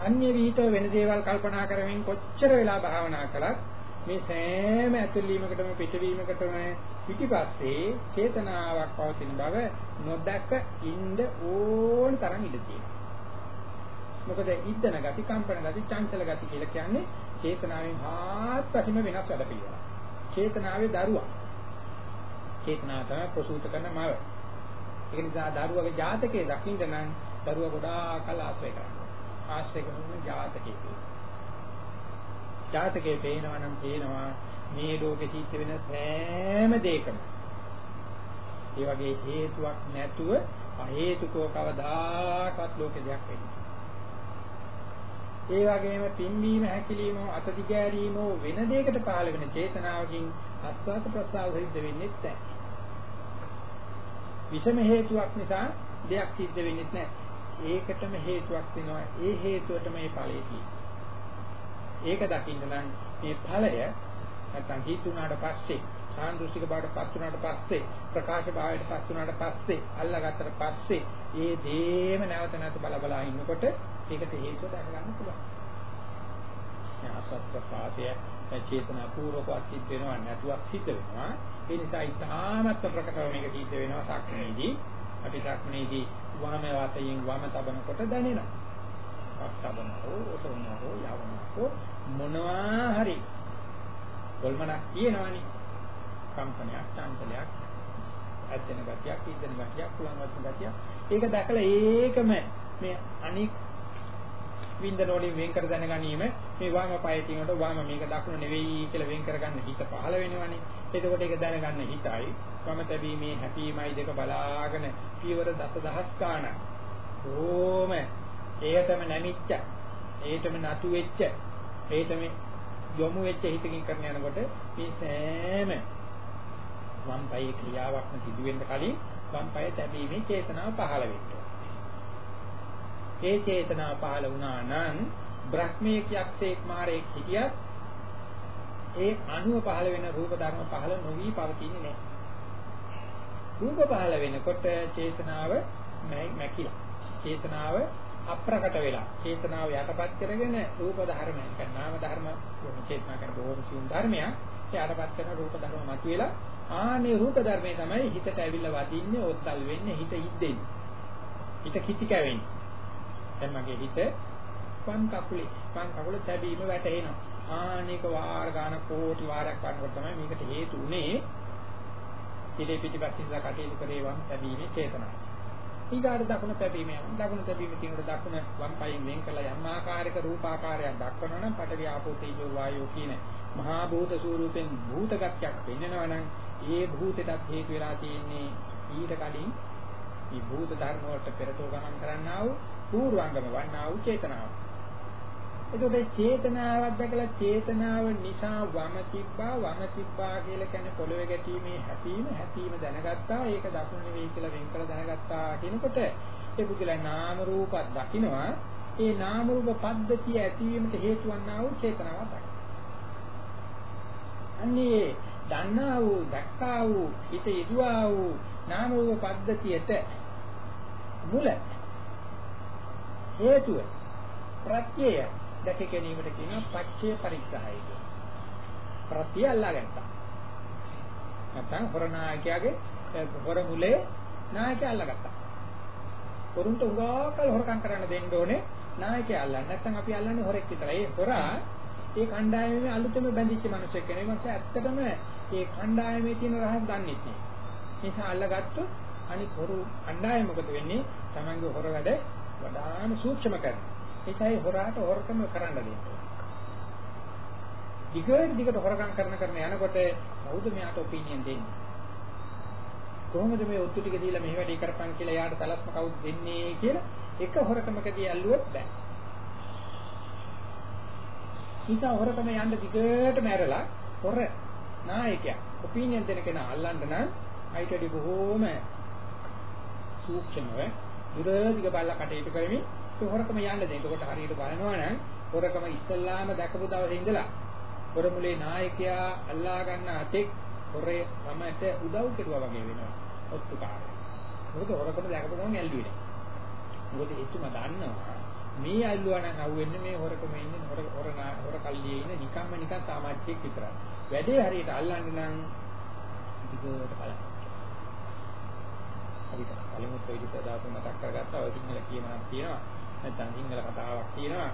අන්‍ය විහිිත වෙන දේවල් කල්පනා කරමින් කොච්චර වෙලා භාවනා කළත් මේ සෑම ඇතුළීමකටම පිටවීමකටම පිටිපස්සේ චේතනාවක් පවතින බව නොදැක ඉන්න ඕන තරම් ඉඩ තියෙනවා. මොකද ඉද්දන ගති, කම්පන ගති, චංචල ගති කියලා කියන්නේ චේතනාවෙන් ආත්පසින්ම වෙනස් වැඩ පිළිවෙලක්. චේතනාවේ දරුවා. චේතනාව තමයි ප්‍රසූත කරන මව. ඒක නිසා දරුවගේ ජාතකයේ දකින්න නම් දරුවා ගොඩාක් කල් ආශ්‍රය කරනවා. ආශ්‍රය කරන ජාතකයේ. ජාතකයේ පේනවා නම් පේනවා මේ ලෝකෙ සිද්ධ වෙන සෑම දෙයකම ඒ වගේ හේතුවක් නැතුව අහේතුකව කවදාකවත් ලෝකෙ දෙයක් වෙන්නේ ඒ වගේම පිම්බීම හැකිලිම අතදිගෑරීම වෙන දෙයකට පහළ වෙන චේතනාවකින් ආස්වාද ප්‍රසාව සිද්ධ වෙන්නේ නැහැ. විෂම හේතුවක් නිසා දෙයක් සිද්ධ වෙන්නේ නැහැ. ඒකටම හේතුවක් වෙනවා. ඒ හේතුවටම මේ ඵලය ඒක දකින්න නම් මේ ඵලය නැත්තම් හිතුණාට පස්සේ සාන්දෘෂ්ටික බවට පත් වුණාට පස්සේ ප්‍රකාශ භාවයට පත් වුණාට පස්සේ අල්ලාගත්තට පස්සේ ඒ දේම නැවත නැවත බල බලා ඉන්නකොට ඒකට හේතුව දැක ගන්න පුළුවන්. ආසත් ප්‍රසාදය චේතනා පූර්වකවත් සිද්ධ වෙනවා නැතුවක් සිද්ධ වෙනවා. ඒ නිසා ඉතාමත් ප්‍රකටව මේක සිද්ධ වෙනවා සක්මනේදී. අපි සක්මනේදී වම වාතයෙන් වම තබනකොට දැනෙනවා. පස්තබනෝ ඔසවනෝ යවනෝ මොනවා හරි ගොල්මනක් කියනවනේ. කම්පනයක්, චංචලයක්, ඇදෙන ගතියක්, ඉදෙන ගතියක්, කුලං වතුන ගතියක්. ඒක දැකලා ඒකම මේ අනික් වින්දන වලින් වෙන් කර දැන ගැනීම මේ වම පය තිනකොට වම මේක දකුණ නෙවෙයි කියලා වෙන් කරගන්න හිත පහළ වෙනවනේ. එතකොට ඒක දැනගන්න හිතයි වම තැබීමේ හැපීමයි දෙක බලාගෙන පියවර දසදහස් ගාණක්. ඕම ඒකටම නැමිච්ච, ඒකටම නතු වෙච්ච, ඒකටම යොමු වෙච්ච හිතකින් කරන යනකොට මේ සෑම වම් පයේ ක්‍රියාවක්ම සිදු වෙන්න කලින් වම් පය තැබීමේ චේතනාව පහළ වෙනවා. ඒ චේතනාව පහළ වුණා නම් බ්‍රහ්මයේ යක්ෂේක් මාරේක් හිටියත් ඒ අණුව පහළ වෙන රූප ධර්ම පහළ නොවි පවතින්නේ නැහැ. රූප පහළ වෙනකොට චේතනාව මැකිලා. චේතනාව අප්‍රකට වෙලා. චේතනාව යටපත් කරගෙන රූප ධර්ම නැත්නම් නාම ධර්ම චේතනා කරන බොහෝම සියුම් ධර්මයක්. යටපත් කරන රූප ධර්ම මතුවෙලා ආනේ රූප ධර්මයේ තමයි හිතට ඇවිල්ලා වදින්නේ, ඔත්තල් වෙන්නේ, හිත හිද්දෙන්නේ. හිත කිති කැවෙන්නේ. දැන් මගේ හිත වම් කකුලේ වම් කකුල තැබීම වැටෙනවා. ආනික වාර ගන්න කෝටි වාරයක් වන්නකොට තමයි මේකට හේතු උනේ. ඉලේ පිටිපස්සින්ලා කටයුතු කරේ වම් තැබීමේ චේතනාව. ඊගාට දකුණ තැබීම යනවා. දකුණ තැබීම කියනකොට දකුණ වම් පයින් වෙන් කළා යම් ආකාරයක රූපාකාරයක් දක්වනවා නම් පඨවි ආපෝ තේජෝ වායෝ කියන මහා භූත ස්වරූපෙන් භූතගතයක් වෙන්නනවා නම් ඒ භූතයටත් හේතු වෙලා තියෙන්නේ ඊට කලින් මේ භූත ධර්ම වලට පෙරතෝ ගමන් කරන්නා වූ පූර්වාංගම වන්නා වූ චේතනාව. එතකොට චේතනාවක් දැකලා චේතනාව නිසා වම තිබ්බා වම තිබ්බා කියලා කියන්නේ පොළවේ ගැටීමේ හැපීම හැපීම දැනගත්තා. ඒක දකුණ නෙවෙයි කියලා වෙන් කළ දැනගත්තා කියනකොට ඒ පුදුලා නාම රූපත් දකින්නවා ඒ නාම රූප පද්ධතිය ඇතිවීමට හේතු වන්නා වූ චේතනාවක් දකින්න. අන්නේ දන්නා වූ දැක්කා වූ හිත යදුවා වූ නාම රූප පද්ධතියට මුල හේතුව ප්‍රත්‍යය. දැක ගැනීමට කියනවා පච්චේ පරිග්‍රහය කියලා. ප්‍රත්‍ය අල්ලා ගන්නවා. නැත්නම් හොරනායකයාගේ හොර මුලේ නායකයා අල්ලගත්තා. වරුන්ට උගාකල් හොරකම් කරන්න දෙන්න ඕනේ නායකයා අල්ලන්න. නැත්නම් අපි අල්ලන්නේ හොරෙක් විතරයි. ඒ හොරා ඒ කණ්ඩායමේ අලුතෙම බැඳිච්ච මිනිසෙක් කෙනෙක්. ඒ නිසා ඇත්තටම ඒ කණ්ඩායමේ තියෙන රහස් දන්නේ නැහැ. නිසා අල්ලගත්තොත් අනිත් හොරු කණ්ඩායම මොකද වෙන්නේ? Tamange හොර වැඩ වඩාම සූක්ෂම කරනවා. ඒකයි හොරාට හොරකම කරන්න දෙන්නේ. දිගට දිගට හොරකම් කරන කරන යනකොට කවුද මෙයාට ඔපිනියන් දෙන්නේ? කොහොමද මේ ඔත්තු ටික දීලා මෙහෙ වැඩේ කරපන් කියලා යාට තලස්ම කවුද දෙන්නේ කියලා එක හොරකමකදී ඇල්ලුවොත් බෑ. නිසා හොරකම යන්න දිගට මැරලා හොර නායකයා ඔපිනියන් දෙන කෙනා අල්ලන්න නම් අයිටඩි බොහෝම සූක්ෂමව දුරදිග බලලා කටයුතු කරමින් ඒ හොරකම යන්න දෙන්න. එතකොට හරියට බලනවා නම් හොරකම ඉස්සල්ලාම දැකපු දවසේ ඉඳලා හොරමුලේ නායකයා අල්ලා ගන්න අතෙක් හොරේ සමයට උදව් කෙරුවා වගේ වෙනවා. ඔත්තුකාරය. මොකද හොරකම දැකපු ගමන් ඇල්ලුවේ නැහැ. මොකද එතුමා දන්නවා මේ අල්ලුවා නම් අහුවෙන්නේ මේ හොරකම ඉන්නේ හොර හොර හොර කල්ලියේ ඉන්නේ නිකම්ම නිකන් සමාජිකෙක් විතරයි. වැඩේ හරියට අල්ලන්න නම් දිගට බලන්න. හරිද? කලිමුත් ඔය විදිහට දවස් මතක් කරගත්තා. ඔය සිංහල කියනවා තියෙනවා. නැත්නම් සිංහල කතාවක් තියෙනවා.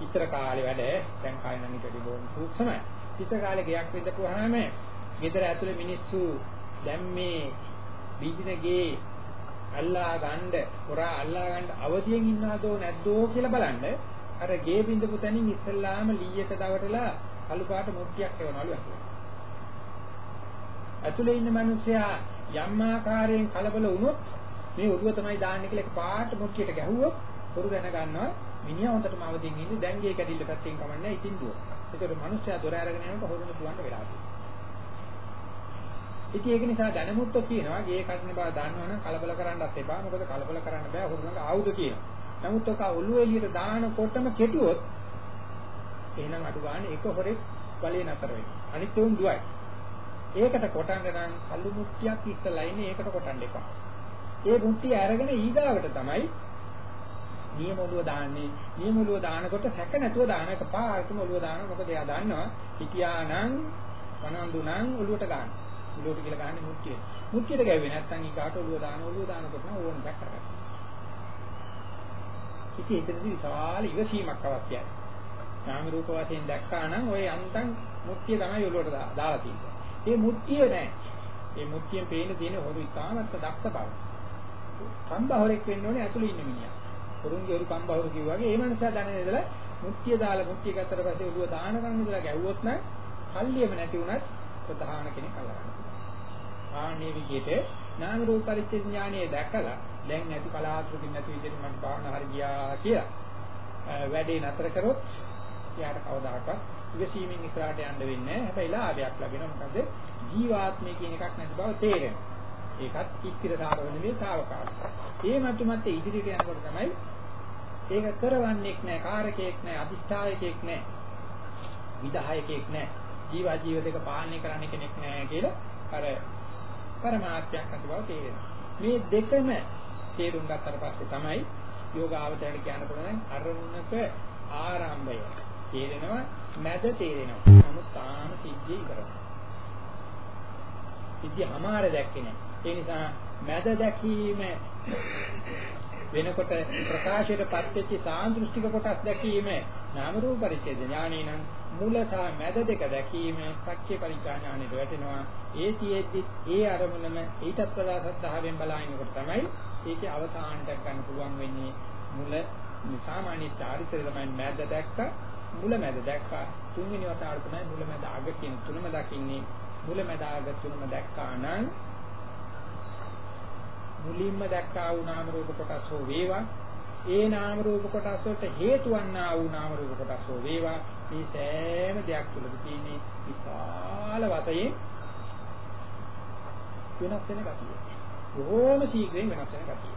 ඉතර කාලේ වැඩ දැන් කාලේ නම් ඊට බොහොම සූක්ෂමයි. ඉතර කාලේ ගයක් විදපුවාම ගෙදර ඇතුලේ මිනිස්සු දැන් මේ බීජනගේ අල්ලා ගන්න, හොරා අල්ලා ගන්න අවදියෙන් ඉන්නවදෝ නැද්දෝ කියලා බලන්න අර ගේ බින්දපු තැනින් ඉස්සල්ලාම ලීයට දවටලා කළු පාට මුට්ටියක් එවනවලු ඇතුලේ. ඇතුලේ ඉන්න මිනිස්සයා යම් ආකාරයෙන් කලබල වුණොත් මේ ඔළුව තමයි දාන්නේ කියලා එක පාට මුට්ටියට ගැහුවොත් පොරු දැන ගන්නවා මිනිහා හොඳටම අවදින් ඉන්නේ දැන් ගේ කැඩිල්ල පැත්තෙන් කමන්නේ ඉතින් දුව. ඒකට මිනිස්සයා දොර අරගෙන යනකොට හොරුන දුවන්න වෙලා තියෙනවා. ඉතින් ඒක නිසා දැනමුත්තු කියනවා ගේ කඩන බව දන්නවනම් කලබල කරන්නත් එපා. මොකද කලබල කරන්න බෑ හොරුනක ආයුධ කියනවා. නමුත් ඔක ඔළුව එළියට දානකොටම කෙටුවොත් එහෙනම් අඩු ගන්න එක හොරෙක් බලේ නතර වෙනවා. අනිත් උන් දුවයි. ඒකට කොටන්න නම් කළු මුට්ටියක් ඉස්සලා ඉන්නේ ඒකට කොටන්න එපා. ඒ මුට්ටිය අරගෙන ඊගාවට තමයි නියම ඔළුව දාන්නේ. නියම ඔළුව දානකොට සැක නැතුව දාන එක පාරටම ඔළුව දාන මොකද එයා දන්නවා හිටියානම් වනන්දු නම් ඔළුවට ගන්න. ඔළුවට කියලා ගන්න මුට්ටිය. මුට්ටියට ගැව්වේ නැත්නම් ඊගාට ඔළුව දාන ඔළුව දානකොට නම් ඕන බැක් කරගන්න. ඉතින් එතනදී විශාල ඉවසීමක් අවශ්‍යයි. නාම රූප වශයෙන් දැක්කා නම් ওই අන්තං මුට්ටිය තමයි ඔළුවට දාලා තියෙන්නේ. මේ මුට්ටිය නෑ. මේ මුට්ටියෙන් පේන තියෙන හොරු ඉතාමත් දක්ෂ බව. කම්බහොරෙක් වෙන්න ඕනේ ඇතුළේ ඉන්න මිනිහා. හොරුන්ගේ හොරු කම්බහොරු කිව්වා වගේ ඒ මනුස්සයා දැන ඉඳලා මුට්ටිය දාලා මුට්ටිය ගත්තට පස්සේ ඔළුව දාන ගන්න ඉඳලා ගැව්වොත් නම් කල්ලියම නැති වුණත් ප්‍රධාන කෙනෙක් අල්ලගන්න. ආන්නේ විදිහට නාම රූප පරිච්ඡේද ඥානයේ දැකලා දැන් නැති කලාතුරකින් නැති විදිහට මම භාවනා හරි ගියා කියලා වැඩේ නතර කරොත් එයාට කවදාකවත් ඉවසීමෙන් ඉස්සරහට යන්න වෙන්නේ නැහැ. හැබැයි ලාභයක් ලැබෙනවා. මොකද ජීවාත්මය කියන එකක් නැති බව තේරෙනවා. ඒකත් ඉක්තිර සාරව නෙවෙයි తాවකාලික. ඒ මතු මත ඉදිරියට යනකොට තමයි ඒක කරවන්නේක් නැහැ, කාරකයක් නැහැ, අදිෂ්ඨායකයක් නැහැ, විදායකයක් නැහැ. ජීවා ජීව දෙක පාලනය කරන්න කෙනෙක් නැහැ කියලා අර පරමාර්ථයක් නැති බව තේරෙනවා. මේ දෙකම තේරුම් ගත්තට පස්සේ තමයි යෝගාවචරයට කියන්න පුළුවන් අරමුණක ආරම්භය තේරෙනවා මැද තේරෙනවා. නමුත් තාම සිද්ධිය ඉවරයි. සිද්ධිය හමාර දැක්කේ නැහැ. ඒ නිසා මැද දැකීම වෙනකොට ප්‍රකාශයටපත් වෙච්ච සාන්දෘෂ්ටික කොටස් දැකීම නාම රූප පරිච්ඡේද ඥානේ නම් මුල සහ මැද දෙක දැකීම පච්චේ පරිඥාණයට වැටෙනවා. ඒ තියෙද්දි ඒ අරමුණම ඊටත් වඩා සද්ධාවෙන් බලනකොට තමයි ඒකේ අවසානට ගන්න පුළුවන් වෙන්නේ. මුල සාමාන්‍ය චාරිත්‍රය තමයි මැද දැක්ක මුල මැද දැක්කා. තුන්වෙනි වතාවට තමයි මුල මැද අග කියන තුනම දකින්නේ. මුල මැද අග තුනම දැක්කා නම් මුලින්ම දැක්කා වූ නාම රූප කොටස් හෝ වේවා ඒ නාම රූප කොටස් වලට හේතු වන්නා වූ නාම රූප කොටස් හෝ වේවා මේ සෑම දෙයක් තුළද තියෙන විශාල වශයෙන් වෙනස් වෙන ගතිය. බොහෝම ශීඝ්‍රයෙන් වෙනස් වෙන ගතිය.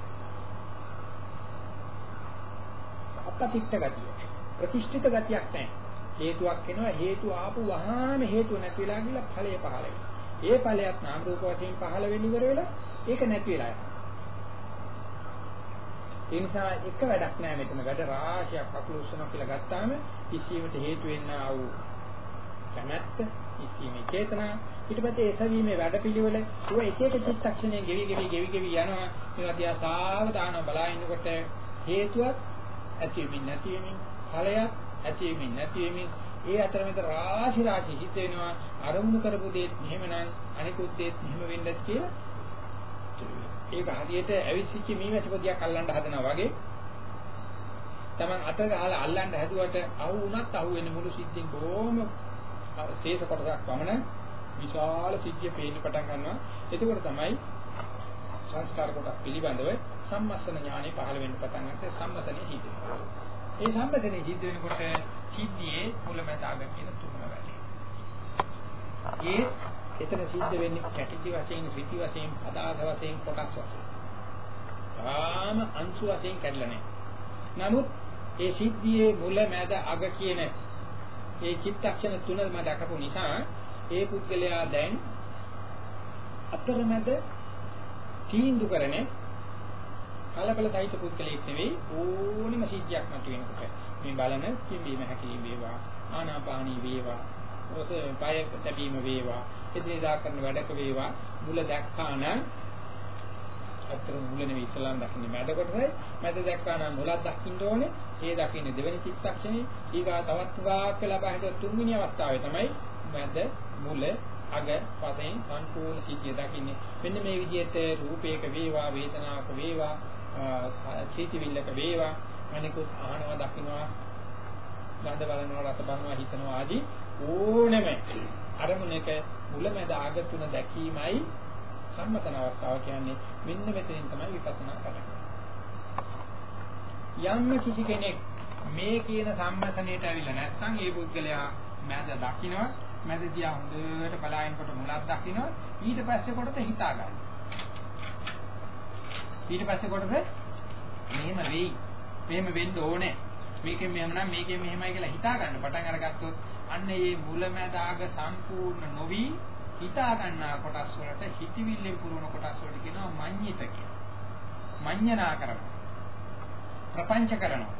අපතිත්ත ගතිය. ප්‍රතිෂ්ඨිත ගතියක් නැහැ. හේතුවක් වෙනවා හේතු ආපු වහාම හේතුව නැති වෙලා ගිහලා ඵලය පහළ වෙනවා. ඒ ඵලයක් නාම රූප වශයෙන් පහළ වෙන්න ඉවර වෙලා ඒක නැති වෙලා යනවා. ඒ නිසා එක වැඩක් නෑ මෙතන වැඩ. රාශියක් අකුළු උස්සනවා කියලා ගත්තාම කිසියකට හේතු වෙන්නා වූ කැමැත්ත, කිසියම් චේතනා. ඊට පස්සේ එසවීමේ වැඩපිළිවෙල ਉਹ එක එක චිත්තක්ෂණය ගෙවි ගෙවි ගෙවි ගෙවි යනවා. මේවා දිහා සාවධානව බලා ඉන්නකොට හේතුවක් ඇතිවෙමින් නැතිවෙමින් ඵලයක් ඇතිවෙමින් නැතිවෙමින් ඒ අතරමැද රාශි රාශි හිත වෙනවා. අරමුණු කරපු දෙයක් මෙහෙමනම් අනිකුත් දෙයක් මෙහෙම වෙන්නත් කියලා. ඒක හරියට ඇවිසිච්ච මීමැසි පොදියක් අල්ලන්න හදනවා වගේ. තමන් අත ගහලා අල්ලන්න හැදුවට අහු වුණත් අහු වෙන මුළු සිද්ධියෙන් බොහොම ශේෂ කොටසක් පමණ විශාල සිද්ධිය පේන්න පටන් ගන්නවා. එතකොට තමයි සංස්කාර කොටස් පිළිබඳව සම්මස්සන ඥානෙ පහළ වෙන්න පටන් ගන්නත් සම්මතනෙ සිද්ධ වෙනවා ඒ සම්මතනෙ සිද්ධ වෙනකොට සිද්ධියේ මුලමදාග කියන තුනම වැඩි ඒ එතන සිද්ධ වෙන්නේ කැටිති වශයෙන්, ඍති වශයෙන්, පදාස වශයෙන්, කොටස් වශයෙන්. තාම අංශු වශයෙන් කැඩලා නැහැ. නමුත් ඒ සිද්ධියේ මුල මැද අග කියන ඒ චිත්තක්ෂණ තුනම දක්වපු නිසා ඒ පුද්ගලයා දැන් අතරමැද තීන්දුව කරන්නේ කලබල සහිත පුද්ගලයෙක් නෙවෙයි ඕනිම සිද්ධියක් මත වෙනකොට මේ බලන කිඹීම හැකීම වේවා ආනාපානී වේවා ඔස පය තැබීම වේවා එදිනෙදා කරන වැඩක වේවා. මුල දැක්කා නම් අතර මුල නෙවෙයි ඉස්ලාම් දකින්නේ මැද කොටසයි මැද දැක්කා නම් මුලක් දකින්න ඕනේ. ඒ දකින්නේ දෙවෙනි චිත්තක්ෂණේ. ඊගා තවත් වාක්ක ලබා හිට තුන්වෙනි අවස්ථාවේ තමයි මැද මුල අග පදෙන් සම්පූර්ණ සිටිය දකින්නේ. මෙන්න මේ විදිහට රූපයක වේවා වේදනාවක වේවා චීතිවිල්ලක වේවා අනිකුත් ආහනවා දකින්නවා ගඳ බලනවා රස බලනවා හිතනවා ආදී ඕනෙම අරමුණක මුලමෙද ආග තුන දැකීමයි සම්මතන අවස්ථාව කියන්නේ මෙන්න මෙතනින් තමයි විපස්සනා කරන්නේ. යම් කිසි කෙනෙක් මේ කියන සම්මතනයට ඇවිල්ලා නැත්නම් ඒ පුද්ගලයා මැද දකින්නවා මැද දිහා හොඳට බලාගෙනකොට මුලක් දකින්නවා ඊට පස්සේ කොටද හිතා ගන්න. ඊට පස්සේ කොටද මෙහෙම වෙයි. මෙහෙම වෙන්න ඕනේ. මේකෙන් මෙහෙම නම් මේකෙන් මෙහෙමයි කියලා හිතා ගන්න පටන් අරගත්තොත් අන්න මේ මුලමැද ආග සම්පූර්ණ නොවි හිතා ගන්නා කොටස් වලට හිතවිල්ලෙන් පුරවන කොටස් වලට කියනවා මඤ්ඤිත කියලා. මඤ්ඤනා කරනවා. ප්‍රපංච කරනවා.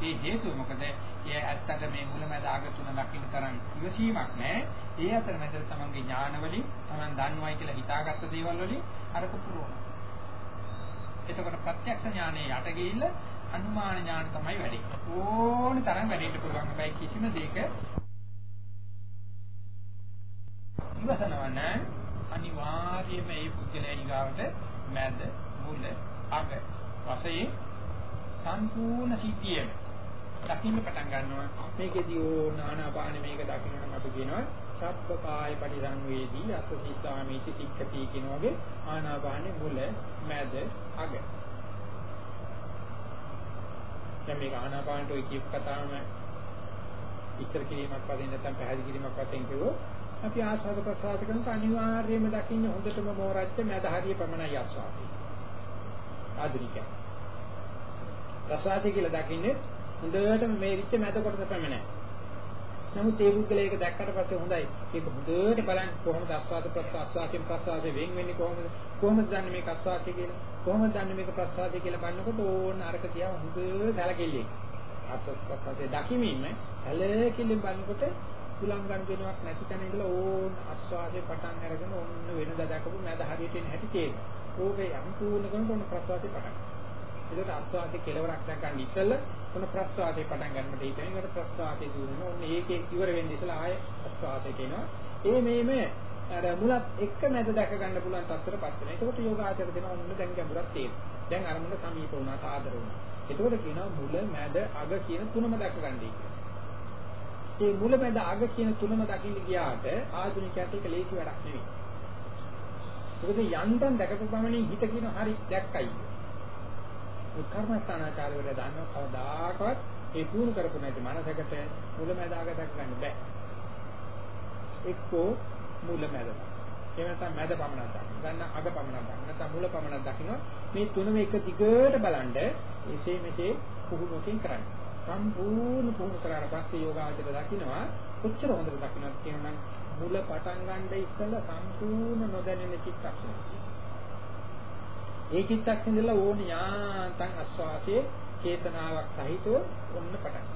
ඒ හේතුව මොකද? ඒ ඇත්තට මේ මුලමැද ආග තුන දකින්න තරම් ඉවසීමක් නැහැ. ඒ අතරමැද තමන්ගේ ඥානවලින් තමන් දන්නවයි කියලා හිතාගත්ත දේවල් වලින් අරක පුරවනවා. එතකොට ප්‍රත්‍යක්ෂ ඥානයේ යට ගිහිල්ලා අනුමාන ඥාන තමයි වැඩි. ඕනි තරම් වැඩිට පුළුවන්. හැබැයි කිසිම දෙයක ඉවසනවා නම් අනිවාර්යයෙන්ම මේ පුද්ගලයා ඊගාවට මැද මුල අග වශයෙන් සම්පූර්ණ සිද්ධියම දකින්න පටන් ගන්නවා. මේකෙදී ඕ නානාපාන මේක දකින්න නම් අපි කියනවා සබ්බකාය පරිසංවේදී අසතිස්සාමීති සික්ඛති කියන වගේ ආනාපානෙ මුල මැද අග. දැන් මේක ආනාපානට ඔය කියපු කතාවම ඉස්තර කිරීමක් වශයෙන් නැත්නම් පැහැදිලි කිරීමක් වශයෙන් කිව්වොත් අපි ආස්වාද ප්‍රසආද කරනක අනිවාර්යයෙන්ම දකින්න හොඳටම මෝරච්ච මැද හරිය පමණයි ආස්වාදේ. ආධුනිකය. ප්‍රසආදේ කියලා දකින්නේ හොඳටම මේ විච්ච මැද කොටස පමණයි. නමුත් ඒ බුද්ධල ඒක දැක්කට පස්සේ හොඳයි. ඒක හොඳට බලන්න කොහොමද ආස්වාද ප්‍රසආසයෙන් ප්‍රසආදේ වෙන් වෙන්නේ කොහොමද? කොහොමද දන්නේ මේක ආස්වාදේ කියලා? කොහොමද දන්නේ මේක ප්‍රසආදේ කියලා බලනකොට ඕන අරක තියා හොඳ සැලකිල්ලෙන්. ආස්වාද ප්‍රසආදේ දකිමින්ම සැලකිල්ලෙන් බලනකොට උලංඝන වෙනවක් නැති තැන ඉඳලා ඕන ආස්වාදේ පටන් අරගෙන ඔන්න වෙනදා දැකපු මැද හරියට එන හැටි තේරෙනවා. ඕකේ සම්පූර්ණ කරනකොට ප්‍රසවාසයේ පටන් ගන්නවා. ඒකට ආස්වාදේ කෙලවරක් දැක්කන් ඉස්සෙල්ලා ඔන්න ප්‍රසවාසයේ පටන් ගන්නකොට හිතෙන එකට ප්‍රසවාසයේ දුවන ඔන්න ඒකේ ඉවර වෙන්නේ ඉස්සෙල්ලා ආයේ ආස්වාදයට එනවා. ඒ මේ මේ අර මුලත් එක්ක මැද දැක ගන්න පුළුවන් තත්ත්වයටපත් වෙනවා. ඒකට යෝගාචර දෙනවා ඔන්න දැන් ගැඹුරක් තියෙනවා. දැන් අරමුණ සමීප වුණා සාදර වුණා. ඒකට කියනවා මුල මැද අග කියන තුනම දැක ගන්නයි කියලා. මේ මුලමෙද අග කියන තුනම දකින්න ගියාට ආධුනිකයට ඒක ලේසි වැඩක් නෙවෙයි. මොකද යන්තම් දැකපු පමණින් හිත කියන හරි දැක්කයි. ඒ කර්මස්ථානාචාරවල දාන්න කවදාකවත් ඒ පුහුණු කරපු නැති මනසකට මුලමෙද අග දැක ගන්න බෑ. එක්කෝ මුලමෙද. එහෙම නැත්නම් මැද පමණක් දකින්න. ගන්න අග පමණක් දකින්න. නැත්නම් මුල පමණක් දකින්න. මේ තුනම එක දිගට බලනද එසේ මෙසේ පුහුණුවකින් කරන්නේ. සම්පූර්ණ පුහුණු කරාට පස්සේ යෝගාචර දකින්නවා කොච්චර හොඳට දකින්නද කියනනම් මුල පටන් ගන්න ඉස්සෙල්ලා සම්පූර්ණ නොදැනෙන චිත්තක්ෂණ. ඒ චිත්තක්ෂණෙල ඕන යාන්තම් ආස්වාසේ චේතනාවක් සහිතව ඔන්න පටන්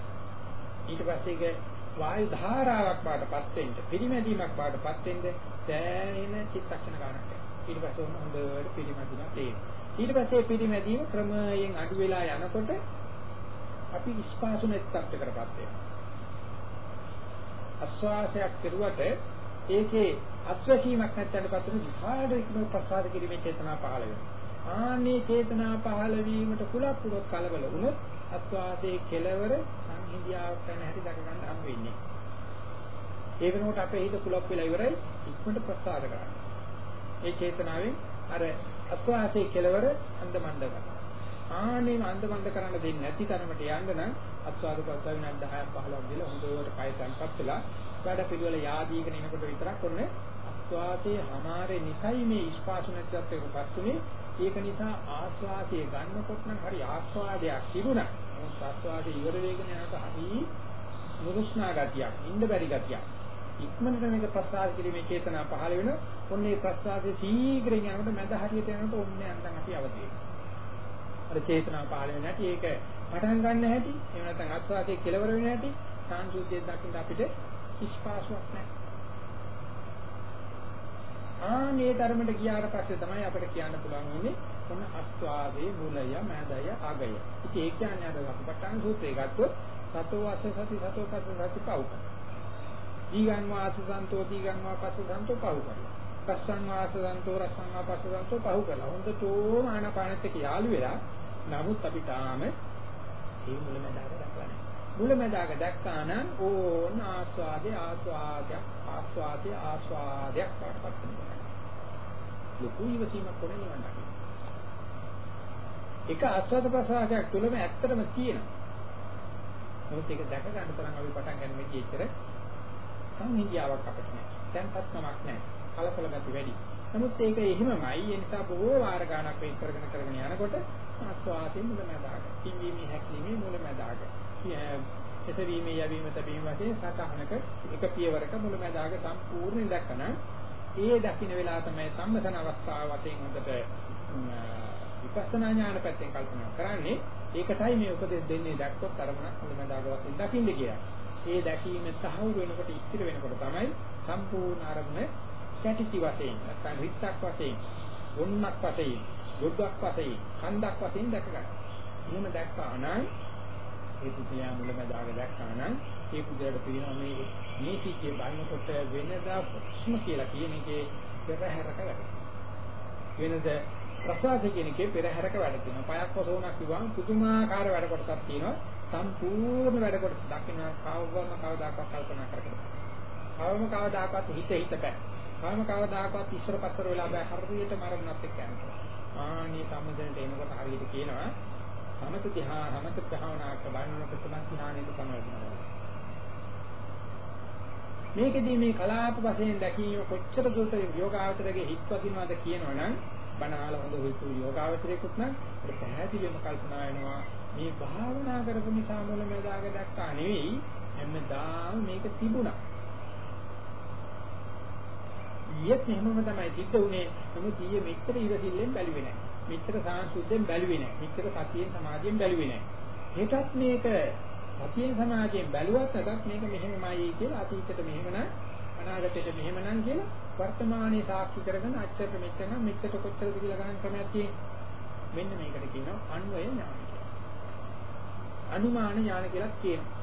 ඊට පස්සේ ඒක වායු ධාරාවක් බාටපත් වෙන්න පිරිමැදීමක් බාටපත් වෙන්න සෑහෙන චිත්තක්ෂණ ගන්නට ඊට පස්සේ ඔන්න හොඳට පිරිමැදුණා තේරෙනවා ඊට පස්සේ පිරිමැදීම ක්‍රමයෙන් අඩු වෙලා යනකොට අපි ස්පාසු නැති තත්ත්වයකටපත් වෙනවා. ආස්වාසයක් කෙරුවට ඒකේ අස්වැසීමක් නැත්නම් පතන විහාර ඉක්ම ප්‍රසාද කිරීමේ චේතනා පහළ වෙනවා. ආනේ චේතනා පහළ වීමට කුලප් පුරොත් කලබල වුණොත් ආස්වාසයේ කෙලවර සංහිඳියාවක් කරන හැටි දක ගන්න හම් වෙන්නේ. ඒ වෙනකොට අපේ හිත කුලප් වෙලා ඉවරයි ඉක්මනට ප්‍රසාද කරන්න. ඒ චේතනාවෙන් අර ආස්වාසයේ කෙලවර අන්දමන්ද කරනවා. ආනේ අන්දමන්ද කරන්න දෙන්නේ නැති තරමට යන්න නම් අස්වාද ප්‍රසව විනාඩි 10ක් 15ක් දීලා හොඳට කය තැන්පත් වෙලා වැඩ පිළිවෙල yaadීගෙන එනකොට විතරක් ඔන්න අස්වාදයේ හමාරේ නිසයි මේ ස්පාසු නැතිවත් එකපත් උනේ. ඒක නිසා ආස්වාදයේ ගන්නකොට නම් හරි ආස්වාදයක් තිබුණා. නමුත් ආස්වාදයේ ඉවර වෙගෙන යනකොට හරි නුරුස්නා ගතියක් ඉන්න බැරි ගතියක්. ඉක්මනට මේක ප්‍රසාර කිරීමේ චේතනා පහළ වෙන ඔන්නේ ප්‍රසාරයේ ශීඝ්‍රයෙන් යනකොට මැද හරියට යනකොට ඔන්නේ අන්තම් අපි අවදි වෙනවා. අර චේතනාව පහළ වෙන හැටි ඒක පටන් ගන්න හැටි එහෙම නැත්නම් ආස්වාදයේ කෙලවර වෙන හැටි සාන්තුතිය දකින්න අපිට ඉස්පාසුවක් නැහැ. ආනේ ධර්මයට ගියාට පස්සේ තමයි අපිට කියන්න පුළුවන් වෙන්නේ මොන ආස්වාදේ මුලය මෑදය අගය. ඉතින් ඒ කියන්නේ අර අපටන් සූත්‍රය ගත්තොත් සතෝ අස්ස සති සතෝ පස්ස සති පව්. දීගං වාස සන්තෝ දීගං වා පස්ස සන්තෝ පව් කරලා. රස්සං වාස සන්තෝ රස්සං වා පස්ස සන්තෝ පව් කරලා. හොඳටම ආනාපානෙත් එක්ක යාළු වෙලා නමුත් අපි තාම ඒ මුලමඳාක දක්වලා නැහැ. මුලැමැදාක දැක්කා නම් ඕන ආස්වාදේ ආස්වාදයක් ආස්වාදේ ආස්වාදයක් වඩපත් වෙනවා. ලොකු ඉවසීමක් කොනේ නිවන් දකින්න. එක ආස්වාද ප්‍රසආදයක් තුළම ඇත්තටම තියෙනවා. නමුත් ඒක දැක ගන්න තරම් අපි පටන් ගන්න මේකේ ඉතර සංහිඳියාවක් අපිට නැහැ. දැන්පත්කමක් නැහැ. කලකොල ගති වැඩි. නමුත් ඒක එහෙමමයි. ඒ නිසා බොහෝ වාර ගණක් වෙන් කරගෙන කරගෙන යනකොට ආස්වාදයේ මුලමදාග. කිංවීමේ හැකිලිමේ මුලමදාග. එසවීමේ යැවීම තැබීම වශයෙන් සතහනක එක පියවරක මුලමදාග සම්පූර්ණ දක්වන ඒ දකින්න වෙලාව තමයි සම්මතන අවස්ථාව වශයෙන් හොඳට විපස්සනා ඥාන පැත්තෙන් කල්පනා කරන්නේ ඒකටයි මේ උපදෙස් දෙන්නේ දැක්කොත් අරමුණක් මුලමදාග වශයෙන් දකින්න කියලා. ඒ දැකීම තහවුරු වෙනකොට ඉස්තිර වෙනකොට තමයි සම්පූර්ණ අරමුණ කැටිති වශයෙන් නැත්නම් රිත්තක් වශයෙන්, ගොන්නක් වශයෙන්, යොද්දක් වශයෙන්, කන්දක් වශයෙන් දැක ගන්න. එහෙම දැක්කා නම් ඒ පුද්ගලයා මුලමදාග දැක්කා නම් ඒ පුද්ගලයාට පේනවා මේ මේ සිද්ධිය බලනකොට වෙනදා ප්‍රශ්න කියලා කියන එකේ පෙරහැරක වැඩ. වෙනද ප්‍රසාද කියන එකේ පෙරහැරක වැඩ තියෙනවා. පයක් වසෝනක් කිව්වම පුදුමාකාර වැඩ කොටසක් තියෙනවා. සම්පූර්ණ වැඩ කොටස දකින්න කවවම කවදාකවත් කල්පනා කරගන්න. කවම කවදාකවත් හිත හිත බෑ. කවම කවදාකවත් ඉස්සර පස්සර වෙලා බෑ. හරියට මරණත් එක්ක යනවා. ආනි සම්මදෙන්ට එනකොට හරියට කියනවා සමත ධ්‍යාන සමත භාවනාක බලනකොට තමයි ධ්‍යානෙට සමවැදෙනවා. මේකෙදී මේ කලාප වශයෙන් දැකීම කොච්චර දුරට යෝගාවචරයේ හිත්වදිනවද කියනවනම් බණාල හොඳ හුතු යෝගාවචරයකුත් නම් ඒක පැහැදිලිවම කල්පනා වෙනවා මේ භාවනා කරපු නිසා මොළ මෙදාග දැක්කා නෙවෙයි හැමදාම මේක තිබුණා. ඊයේත් එහෙමම තමයි සිද්ධ වුනේ. නමුත් ඊයේ මෙච්චර ඉවසිල්ලෙන් බැලුවේ නැහැ. මෙච්චර සාංශුද්ධෙන් බැලුවේ නැහැ. මෙච්චර සතියෙන් සමාධියෙන් බැලුවේ නැහැ. හෙටත් මේක සතියෙන් සමාධියෙන් බැලුවත් නැත්නම් මේක මෙහෙමමයි කියලා අතීතයට මෙහෙමනම් අනාගතයට මෙහෙමනම් කියලා වර්තමානයේ සාක්ෂි කරගෙන අච්චර මෙච්චර මෙච්චර කොච්චරද කියලා ගණන් ක්‍රමයක් තියෙනවා. මෙන්න මේකට කියනවා අන්වය ඥාන කියලා. අනුමාන ඥාන කියලා කියනවා.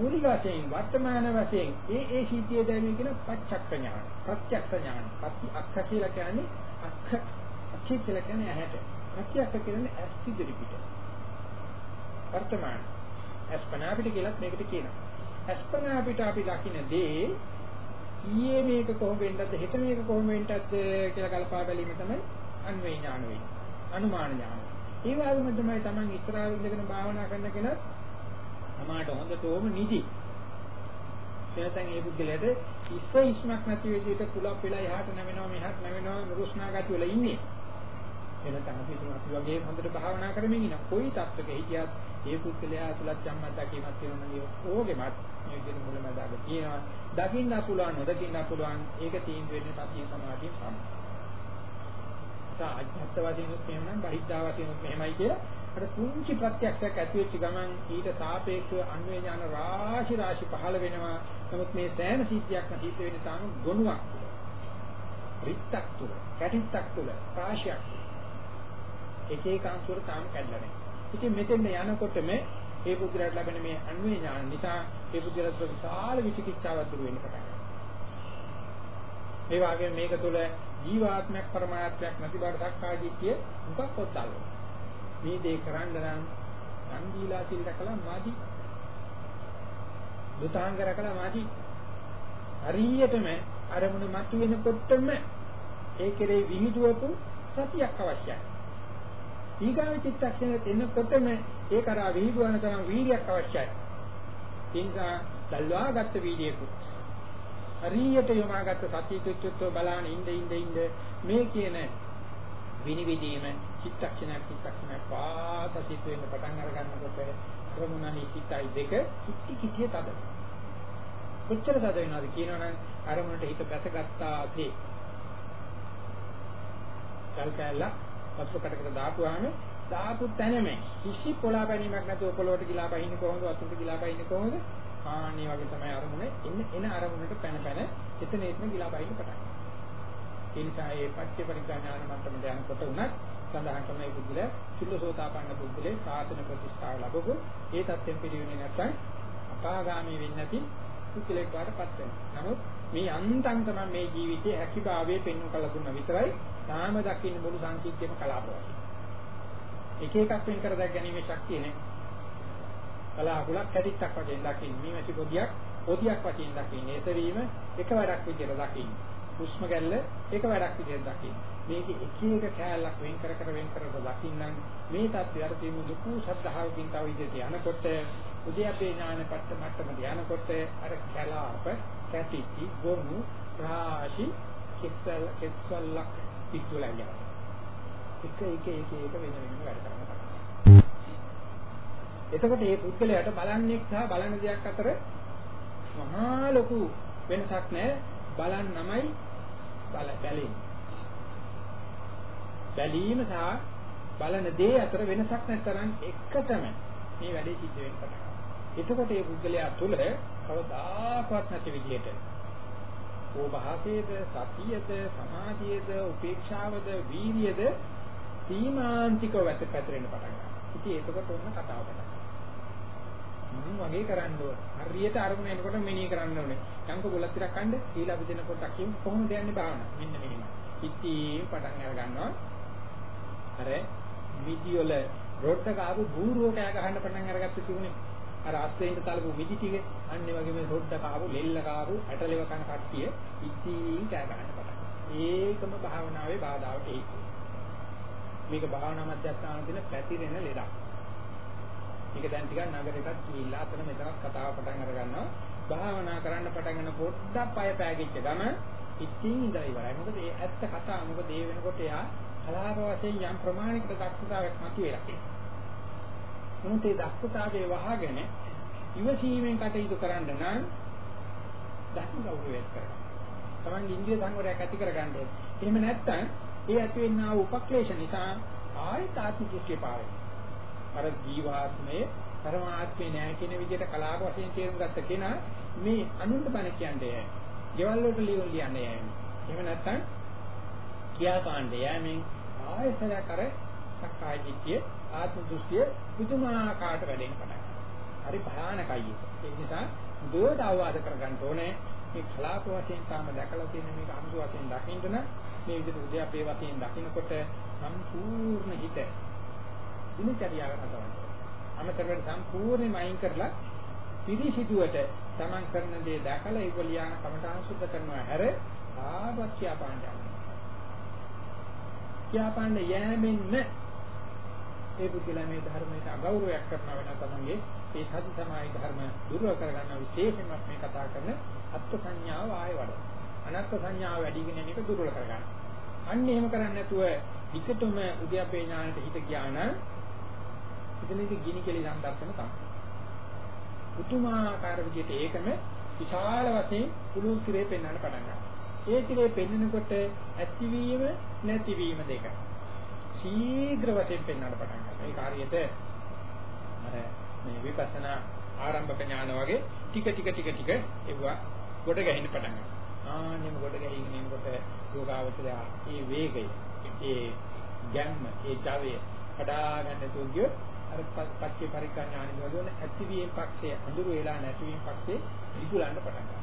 මූලික වශයෙන් වර්තමාන වශයෙන් ඒ ඒ සිද්ධිය දැනීම කියන පච්චක්ක ඥාන. ප්‍රත්‍යක්ෂ ඥාන. පත්‍ය අක්ඛ කියලා කියන්නේ අක්ඛ අක්ඛ කියලා කියන්නේ ඇහැට. ප්‍රත්‍යක්ෂ කියන්නේ ඇස් ඉදිරි පිට. වර්තමාන අස්පනා පිට කියලත් මේකට කියනවා. අස්පනා පිට අපි දකින්න දේ ඊයේ මේක කොහොම වෙන්නද හෙට මේක කොහොම වෙන්නද කියලා කල්පා බැලීම තමයි අන්වේ ඥාන වෙන්නේ. අනුමාන ඥාන. ඒ වගේම තමයි Taman ඉස්සරහින් ඉඳගෙන භාවනා කරන කෙනා තමාට හොඳටම නිදි. එතෙන් ඒ පුද්ගලයාට ඉස්ස ඉස්මක් නැති විදිහට කුලප් වෙලා එහාට නැවෙනවා මෙහාට නැවෙනවා නුරුස්නා ගති වල ඉන්නේ. එනතන අපි අපි වගේ හොඳට භාවනා කරමින් ඉන්න කොයි තත්ත්වක හිටියත් ඒ පුද්ගලයා තුලත් ජම්මත් දැකීමක් තියෙනවා නම් ඕගෙමත් මේ විදිහට මුලමදාග තියෙනවා. දකින්න පුළුවන් නොදකින්න පුළුවන් ඒක තීන්දුව වෙන්නේ සතිය සමාධියෙන් තමයි. සාජ්ජත් වශයෙන් උත් එහෙමනම් බහිද්ධා වශයෙන් උත් මෙහෙමයි කියලා අර පුංචි ප්‍රත්‍යක්ෂයක් ඇති වෙච්ච ගමන් ඊට සාපේක්ෂව අන්වේ ඥාන රාශි රාශි පහළ වෙනවා. නමුත් මේ සෑම සිද්ධියක්ම හිත වෙන තාම ගොනුවක්. රිත්තක් තුල, කැටිත්තක් තුල, රාශියක්. එක එක අංශවල තාම කැඩලා නැහැ. ඉතින් මෙතෙන් යනකොටම ඒ බුද්ධරට ලැබෙන මේ අන්වේ ඥාන නිසා ඒ බුද්ධරත් විශාල විචිකිච්ඡාවක් දුර වෙන්න පටන් ගන්නවා. ඒ වගේම මේක තුළ ජීවාත්මයක් පරමාත්මයක් නැති බවට දක්කාදීතිය මුකක් පොත්තාලු. මේ දේ කරන්න නම් යම් දීලා සිල් රැකලා මාදි. දුතාංග රැකලා මාදි. හරියටම අරමුණ මතු වෙනකොටම ඒ කෙරේ විහිදුවපු සතියක් අවශ්‍යයි. ඊගාව චිත්තක්ෂණයට එනකොටම ඒ කරා විහිදුවන තරම් වීර්යයක් අවශ්‍යයි. ඒ නිසා දල්වාගත්ත වීර්යයකුත් හරියට යොමාගත්ත සතිය චුච්චුත්ව බලාන ඉඳ ඉඳ ඉඳ මේ කියන විනිවිදීම චිත්තක්ෂණයක් චිත්තක්ෂණයක් පාස සිත් වෙන්න පටන් අර ගන්නකොට ප්‍රමුණහි චිත්තයි දෙක කිටි කිටිය තද. කොච්චර තද වෙනවද කියනවනම් අරමුණට හිත බැසගත්තා තේ කල්කැල වස්තුකටකට දාපුවාම දාපු තැනම කිසි පොළා බැනීමක් නැතුව පොළොවට ගිලා බහින්නේ කොහොමද වතුරට ගිලා බහින්නේ කොහොමද? ආන්නේ වගේ තමයි අරමුණ එන්න එන අරමුණට පැන පැන එතන එතන ගිලා බහින්න පටන් ගන්නවා. ඒ නිසා මේ පච්ච පරිඥාන මට්ටමට යනකොට උනත් සඳහන් කරන මේ බුද්ධිල චුල්ලසෝතාපන්න බුද්ධිලේ සාසන ප්‍රතිස්ථාව ලැබගො ඒ தත්යෙන් පිළිවෙන්නේ නැත්නම් අපාගාමී වෙන්නේ නැති කුසලයක් වඩපත් වෙනවා. නමුත් මේ අන්තං තමයි මේ ජීවිතයේ හැකියාවේ පෙන්වු කළ දුන්න විතරයි තාම දකින්න මුළු සංකීර්ණයම කලාප වශයෙන්. එක එකක් වෙන් කර දැක් ගැනීමේ ශක්තිය නැහැ. කලාකුලක් කැටිත්තක් වශයෙන් දකින්න. මේ ඇති පොදියක් පොදියක් වශයෙන් දකින්න. ඒතරීම එක වැඩක් විදියට දකින්න. හුස්ම ගැල්ල එක වැඩක් විදියට දකින්න. මේක එක එක කෑල්ලක් වෙන් කර කර වෙන් කර දකින්නම් මේ தත්ත්වයට තියෙන දුකු ශ්‍රද්ධාවකින් තව විදිහට යනකොට උද්‍යප්පේ ඥාන පට්ට මට්ටමට යනකොට අර කලාප කැටිටි ගොනු රාශි කෙස්සල් කෙස්සල්ලක් පිටුලා යනවා. එක එක එක එක වෙන වෙනම වැඩ කරනවා. එතකොට මේ පුද්ගලයාට බලන්නේ සහ බලන දෙයක් අතර මහා ලොකු වෙනසක් නැහැ. බලන්නමයි බල බැලෙන්නේ. බැලීම සහ බලන දේ අතර වෙනසක් නැතරම් එකතම මේ වැඩේ සිද්ධ වෙන්න පටන් ගන්නවා. එතකොට මේ පුද්ගලයා තුළ කවදාකවත් නැති විදිහට ඕභාසයේද සතියද සමාධියද උපේක්ෂාවද වීර්යද සීමාන්තිකව වැට පැතිරෙන්න පටන් ගන්නවා. ඉතින් ඒකකට ඔන්න කතාව පටන් මම වගේ කරන්න ඕන. හරියට අරමුණ එනකොට මෙනෙහි කරන්න ඕනේ. යංක බුලත් ටිකක් කන්න සීල අභිදින පොඩ්ඩක් කියමු කොහොමද යන්නේ භාවනාව. මෙන්න මෙහෙම. ඉතින් පටන් අර ගන්නවා. අර විදියොල රොට්ටක ආපු බූරුව කෑ ගහන්න පටන් අරගත්ත තිබුණේ. අර අස්සෙන්ට තලපු මිදි ටික අන්නේ වගේ මේ රොට්ටක ආපු ලෙල්ල කාපු ඇටලෙව කන කට්ටිය ඉතින් කෑ ගහන්න පටන් ඒකම භාවනාවේ බාධාවට හේතු. මේක භාවනා මධ්‍යස්ථාන තියෙන පැතිරෙන ලෙඩක්. මේක දැන් ටිකක් නගරයටත් ගිහිල්ලා අතන මෙතනත් කතාව පටන් අර ගන්නවා. භාවනා කරන්න පටන් ගන්න පොඩ්ඩක් පය පෑගිච්ච ගම ඉතින් ඉඳලා ඉවරයි. මොකද ඒ ඇත්ත කතාව මොකද ඒ වෙනකොට එයා කලාප වශයෙන් යම් ප්‍රමාණිකට දක්ෂතාවයක් මතුවෙලා තියෙනවා. නමුත් ඒ දක්ෂතාවයේ වහගෙන ඉවසීමෙන් කටයුතු කරන්න නම් ධර්ම ගෞරවයක් කරගන්න. තමන්ගේ ඉන්දිය සංවරයක් ඇති කරගන්න ඕනේ. එහෙම නැත්නම් ඒ ඇති වෙනා උපක්ලේශ නිසා ආයත ආත්ම දෘෂ්ටිය පාවෙනවා. අර ජීවාත්මයේ පරමාත්මේ නැහැ කියන විදිහට කලාව වශයෙන් තේරුම් ගත්ත කෙනා මේ අනුන්ට බණ කියන්නේ ගෙවල් වලට ලියුම් ලියන්නේ යෑමෙන්. එහෙම නැත්නම් කියා පාණ්ඩේ යෑමෙන් ආයසරයක් අර සක්කාය දිට්ඨිය ආත්ම දෘෂ්ටිය පුදුමාකාරට වැඩෙන්න පටන් ගන්නවා. හරි භයානකයි ඒක. ඒ නිසා දුවට අවවාද කරගන්න ඕනේ මේ කලාප වශයෙන් තාම දැකලා තියෙන මේක අමුතු වශයෙන් දකින්න නම් මේ විදිහට උද්‍යාපේ වශයෙන් දකින්නකොට සම්පූර්ණ හිත දිනචරියාවට හදවන්න. අමතරව සම්පූර්ණයෙන්ම අයින් කරලා පිරිසිදුවට තමන් කරන දේ දැකලා ඒක ලියාන කමඨාන් සුද්ධ කරනවා හැර ආවත් කියාපාන්න යනවා. කියාපාන්න යෑමෙන්ම ඒ පුද්ගලයා මේ ධර්මයට අගෞරවයක් කරනවා වෙන තමන්ගේ ඒ සති සමායි ධර්ම දුර්වල කරගන්න විශේෂයෙන්ම මේ කතා කරන අත්ත් සංඥාව ආය වඩ. අනත්ත් සංඥාව වැඩිගෙන යන එක දුර්වල කරගන්න. අන්න එහෙම කරන්නේ නැතුව විකටම උද්‍යප්පේ ඥානට හිත ගියා නම් එතනදී ගිනි කෙලි සම්දර්ශන තමයි. පුතුමාකාර විදිහට ඒකම විශාල වශයෙන් පුළුල් කිරේ පෙන්වන්න පටන් ගන්නවා. ඒ කිරේ පෙන්වනකොට ඇතිවීම නැතිවීම දෙක. ශීඝ්‍ර වශයෙන් පෙන්වන්න පටන් ගන්නවා. ඒ කාර්යයට අර මේ විපස්සනා ආරම්භක ඥාන වගේ ටික ටික ටික ටික ඒවා ගොඩ ගැහෙන්න පටන් ගන්නවා. ආන්නෙම ගොඩ ගැහිගෙන එනකොට යෝගාවචරය ඒ වේගය, ඒ ගැම්ම, ඒ ජවය කඩා ගන්න තුගිය අර පච්චේ පරික්ඛා ඥානෙ වලදෝන ඇතිවීම පක්ෂයේ අඳුරු වෙලා නැතිවීම පක්ෂයේ විදුලන්න පටන් ගන්නවා.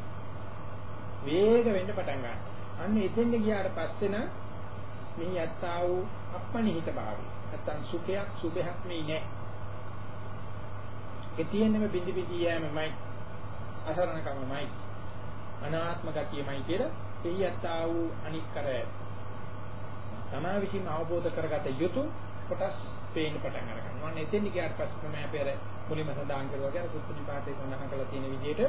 වේග වෙන්න පටන් ගන්නවා. අන්න එතෙන්ද ගියාට පස්සේ නම් මේ යත්තා වූ අපනිහිත භාවය. නැත්තම් සුඛයක් සුභයක් මේ නෑ. ඒ තියෙන්නම බිඳි බිඳි යෑමමයි අසරණකමමයි අනාත්ම ගතියමයි කියලා ඒ යත්තා වූ අනික් කර තමා විසින් අවබෝධ කරගත යුතු කොටස් පේන්න පටන් අර ගන්නවා. අන්න එතෙන් ගියාට පස්සේ තමයි අපි අර මුලින්ම සඳහන් කරුවා වගේ අර සුත්තු නිපාතේ සඳහන් කරලා තියෙන විදිහට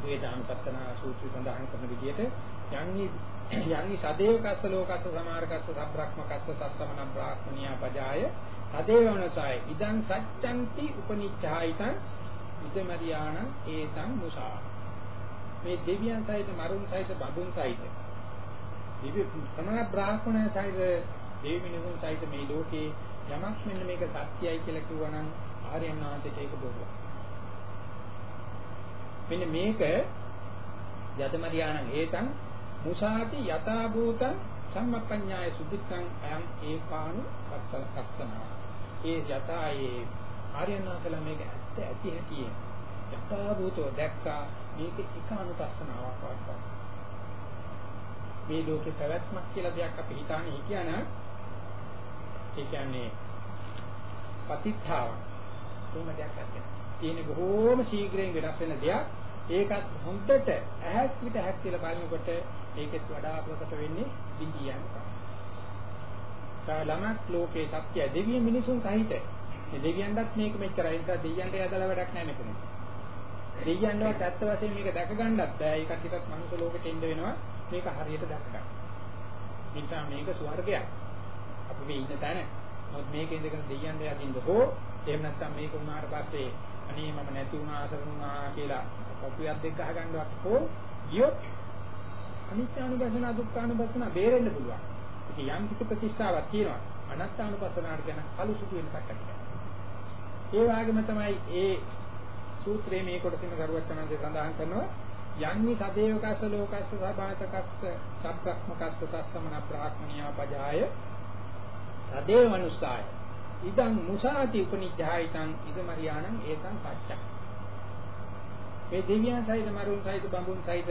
ද්වේදානුපත්තන සූත්‍රය සඳහන් කරන විදිහට යන්නි යන්නි සදේව කස්ස ලෝකස්ස සමාර කස්ස සබ්‍රක්‍මකස්ස සස්සමන බ්‍රාහ්මනියා පජාය. සදේවනසයි ඉදං සච්ඡන්ති උපනිච්ඡායිතං විදමරියාණ ඒතං මුසා. මේ දෙවියන් සහිත මරුන් සහිත බඳුන් සහිත දිව්‍ය සමාන බ්‍රාහ්මණ සහිත දෙවි මිනිසුන් සහිත මේ ලෝකේ යමක් මෙන්න මේක සත්‍යයි කියලා කිව්වනම් ආර්යයන් වහන්සේට ඒක බොරුවක්. මෙන්න මේක යතමරියාණං හේතං මුසාති යතා භූතං සම්මප්පඤ්ඤාය සුද්ධිත්තං අයං ඒකානු කස්සනා. ඒ යතා ඒ ආර්යයන් වහන්සේලා මේක ඇත්ත ඇති හැටි යතා භූතෝ දැක්කා මේක එක අනුපස්සනාවක් වත්තා. මේ ලෝකේ පැවැත්මක් කියලා දෙයක් අපි හිතානේ හිටියානම් ඒ කියන්නේ පතිත්තාව එහෙම දෙයක් නැහැ. තියෙන බොහෝම ශීඝ්‍රයෙන් වෙනස් වෙන දෙයක්. ඒකත් හොඳට ඇහක් විට ඇහක් කියලා බලනකොට ඒකෙත් වඩා ප්‍රකට වෙන්නේ විද්‍යාව. ළමක් ලෝකේ සත්‍ය දෙවියන් මිනිසුන් සහිත. මේ දෙවියන්ටත් මේක මෙච්චරයි. ඒක දෙවියන්ට යදලා වැඩක් නැහැ මෙතන. දෙවියන්වත් ඇත්ත වශයෙන් මේක දැක ගන්නත් බෑ. ඒකට ටිකක් මනුස්ස ලෝකෙට එන්න වෙනවා. මේක හරියට දැක ගන්න. නිසා මේක ස්වර්ගයක්. අපි මේ ඉන්න තැන. මොකද මේක ඉඳගෙන දෙවියන්ට යදින්ද හෝ එහෙම නැත්නම් මේක උනාට පස්සේ අනේ මම නැති වුණා අසර වුණා කියලා පොපියක් දෙක ගහ ගන්නවත් හෝ ගියොත් අනිත්‍යානුපස්සන දුක්ඛානුපස්සන බේරෙන්න පුළුවන්. ඒක යම් කිසි ප්‍රතිස්ථාවක් තියෙනවා. අනත්තානුපස්සනාට කියන කලු සුදු වෙනසක් ඇති ඒ වගේම තමයි ඒ සූත්‍රයේ මේ කොටසින් කරුවචනන්සේ සඳහන් කරනවා යන්නි සදේවකස්ස ලෝකස්ස සබාතකස්ස සබ්බක්මකස්ස සස්සමන ප්‍රාඥියා පජාය සදේව මනුස්සාය ඉදං මුසාති උපනිජ්ජායිතං ඉදමරියාණං ඒතං සත්‍යං මේ දෙවියන් සහිත මරුන් සහිත බඹුන් සහිත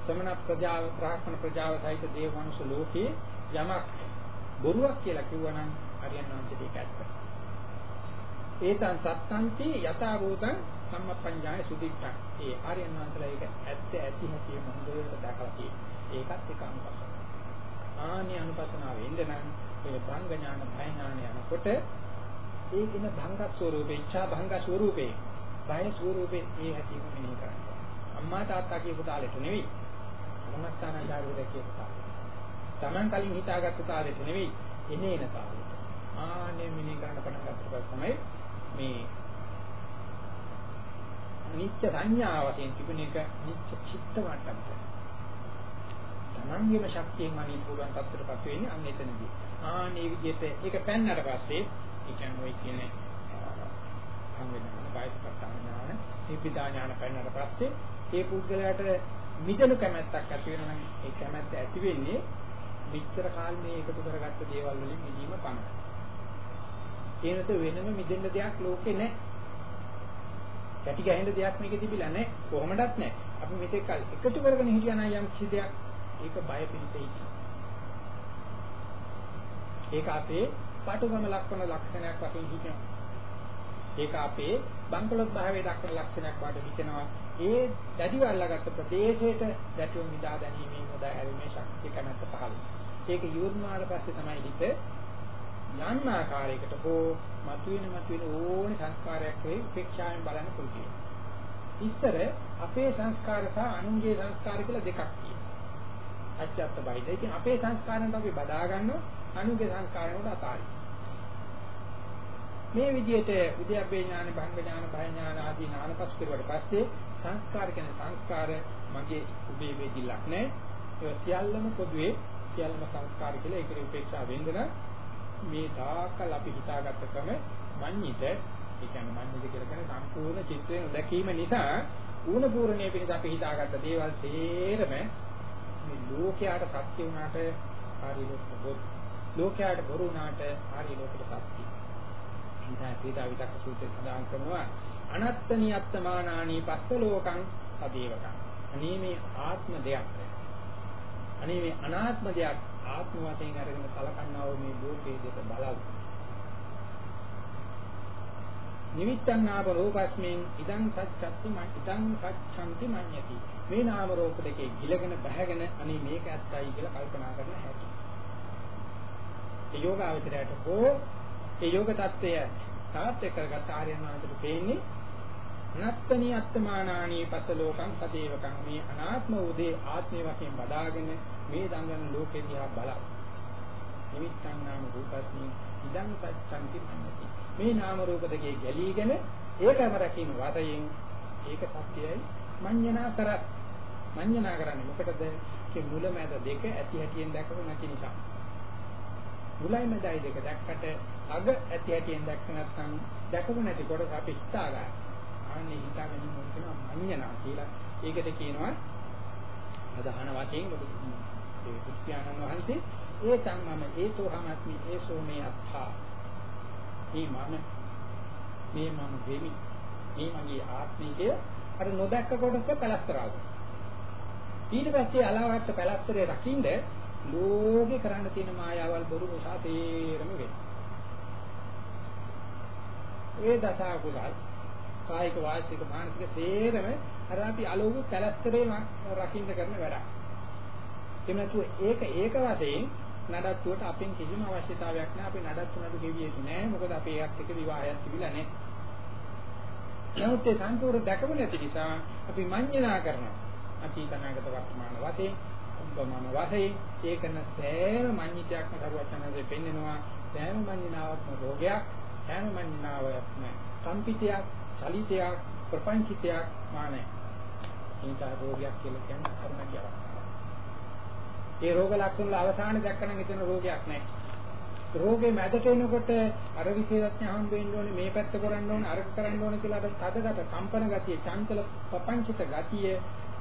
ශ්‍රමණ ප්‍රජාව ප්‍රාඥ ප්‍රජාව සහිත දේව මනුස්ස ලෝකේ යමක් බොරුවක් කියලා කිව්වනම් හරියන්න වන්දට ඒක ඇත්ත. ඒතං සත්තන්ති යථා භූතං සම්මප්පඤ්ඤාය සුදික්ඛං. ඒ ආර්යයන් වහන්සේලා ඒක ඇත්ත ඇති හැටි හොඳට දැකලා තියෙනවා. ඒකත් එක අනුපස්සන. ආනි අනුපස්සනාව වෙන්න නම් ඒ භංග ඥාන භය ඥාන යනකොට ඒකින භංග ස්වරූපේ ඉච්ඡා භංග ස්වරූපේ භය ස්වරූපේ ඒ හැටිම මෙනෙහි කරන්නේ. අම්මා තාත්තා කියපු තාලෙට නෙවෙයි. සමස්තානාචාර්යවරු කියපු තාලෙට. Taman කලින් හිතාගත්තු තාලෙට නෙවෙයි එනේ එන තාලෙට. ආනේ මෙනෙහි කරන්න පටන් ගන්නකොට තමයි මේ අනිත්‍ය සංඥා වශයෙන් තිබුණ එක අනිත්‍ය චිත්ත වට්ටමට. තමන්ගේම ශක්තියෙන් අනිත් පුළුවන් තත්ත්වයටපත් වෙන්නේ අන්න එතනදී. ආනේ විදිහට ඒක පෙන්නට පස්සේ ඒ කියන්නේ ඔය කියන්නේ සංවේදනා කායසපත්තන ඥාන, නිපිදා ඥාන පෙන්නට පස්සේ ඒ පුද්ගලයාට මිදෙන කැමැත්තක් ඇති වෙනවා නම් ඒ කැමැත්ත ඇති වෙන්නේ විතර කාලේ එකතු කරගත්ත දේවල් වලින් මිදීම පමණයි. ඒනත වෙනම මිදෙන්න දෙයක් ලෝකේ නැහැ. කැටි ගැහෙන්න දෙයක් මේකේ තිබිලා නැහැ. කොහොමදත් නැහැ. අපි මෙතෙක් කල් එකතු කරගෙන හිටියා නම් යම් කිසි දෙයක් ඒක බය පිණිසයි. ඒක අපේ පාටුගම ලක්ෂණ ලක්ෂණයක් වශයෙන් හිතනවා. ඒක අපේ බංකොලොත් භාවයේ දක්වන ලක්ෂණයක් වාට හිතෙනවා. ඒ දැඩිව අල්ලාගත්ත ප්‍රදේශයට දැටුම් විදා දැනීමේ මොදා ඇල්මේ ශක්තිය කනත් පහළ. ඒක යොර්මාර පස්සේ තමයි හිත යම් ආකාරයකට හෝ මතුවෙන මතුවෙන ඕන සංස්කාරයක් වේ උපේක්ෂාවෙන් බලන්න පුළුවන්. ඉස්සර අපේ සංස්කාර සහ අනුන්ගේ සංස්කාර කියලා දෙකක් තියෙනවා. අච්චත්ත බයිද. ඉතින් අපේ සංස්කාරයන්ට අපි බදා ගන්නවා අනුන්ගේ සංස්කාරයන්ට අතාරිනවා. මේ විදිහට උද්‍යප්පේ ඥාන, භංග ඥාන, භය ඥාන ආදී ඥාන පසු කෙරුවට පස්සේ සංස්කාර කියන සංස්කාර මගේ උබේ වේදිලක් නැහැ. ඒ සියල්ලම පොදුවේ සියල්ලම සංස්කාර කියලා ඒකේ උපේක්ෂා වෙන්දන මේ තාකල් අපි හිතාගත්ත ක්‍රම මඤ්ඤිත ඒ කියන්නේ මඤ්ඤිත කියලා කියන්නේ සම්පූර්ණ චිත්‍රය නොදැකීම නිසා ඌණ පූර්ණයේ පිණිස අපි හිතාගත්ත දේවල් තේරම මේ ලෝකයට සත්‍ය වුණාට ආරි ලෝක ලෝකයට බොරු වුණාට ආරි ලෝකෙට සත්‍ය. ඉතින් පීඩා විතක් සූත්‍රයේ සඳහන් කරනවා අනත්තනි අත්තමානානි පස්ස ලෝකං සදේවකං. අනේ මේ ආත්ම දෙයක්. අනේ මේ අනාත්ම දෙයක් ආත්ම වශයෙන් අරගෙන කලකන්නා වූ මේ ලෝකයේ දෙක බලව. නිමිත්තං නාම රූපස්මින් ඉදං සච්ඡත්ති මං ඉදං සච්ඡන්ති මඤ්ඤති. මේ නාම රූප දෙකේ ගිලගෙන බහගෙන අනේ මේක ඇත්තයි කියලා කල්පනා කරන හැටි. ඒ යෝගාවචරයට හෝ ඒ යෝග tattය තාත් එක්කගත් ආර්යයන් වහන්සේට පේන්නේ නත්තනි අත්තමානානී පස ලෝකං සදේවකං මේ අනාත්ම උදේ ආත්මය වශයෙන් බදාගෙන මේ දඟන ලෝකෙ දිහා බලව. නිමිත්තං නාම රූපස්මි ඉදං සච්ඡන්ති මඤ්ඤති. මේ නාම රූප දෙකේ ගැලීගෙන ඒකම රැකීම වතයෙන් ඒක සත්‍යයි මඤ්ඤනා කරත් මඤ්ඤනා කරන්නේ මොකටද? ඒ මුල මැද දෙක ඇති හැටියෙන් දැකපු නැති නිසා. මුලයි මැදයි දෙක දැක්කට අග ඇති හැටියෙන් දැක්ක නැත්නම් දැකපු නැති කොට අපි හිතා ගන්න. අනේ හිතාගෙන ඉන්න කෙනා මඤ්ඤනා කියලා. ඒකට කියනවා අදහන වශයෙන් ඒ බුද්ධානන් වහන්සේ ඒ තම්මම ඒතෝ හමත්මි ඒසෝ මේ අත්තා. මේ මම මේ මම වෙමි. මේ මගේ ආත්මිකය අර නොදැක්ක කොටස පැලස්තරාව. ඊට පස්සේ අලාවට පැලස්තරේ රකින්න ලෝකේ කරන්න තියෙන මායාවල් බොරු නිසා තේරම වෙනවා. ඒ දස අකුසල් කායික වාචික මානසික සේරම අර අපි අලෝක පැලස්තරේ රකින්න කරන වැඩක්. එහෙම නැතුව ඒක ඒක වශයෙන් නඩත්තුවට අපෙන් කිසිම අවශ්‍යතාවයක් නැහැ. අපි නඩත්තු නඩු ගෙවිය යුතු නැහැ. මොකද අපි ඒත් එක්ක විවාහයක් තිබිලා නැහැ. නමුත් ඒ සම්පූර්ණ දැකම නැති නිසා අපි මඤ්ඤණා කරනවා. අතීත අනාගත වර්තමාන වශයෙන් උපමම වශයෙන් ඒකන සෑම මඤ්ඤිතයක්ම දරුවචනසේ පෙන්නනවා. සෑම මඤ්ඤණාවක්ම රෝගයක්, සෑම මඤ්ඤණාවක්ම කම්පිතයක්, චලිතයක්, ප්‍රපංචිතයක් මානයි. ඒක රෝගයක් කියලා කියන්නේ කර්මජයක්. ඒ රෝග ලක්ෂණ වල අවසානයේ දැක්කනම් එතන රෝගයක් නැහැ. රෝගේ මැදට එනකොට අර විශේෂඥ හම්බ වෙන්න ඕනේ මේ පැත්ත කරන්න ඕනේ අරක කරන්න ඕනේ කියලා අර තදගත කම්පන ගතිය චංචල ප්‍රපංචිත ගතිය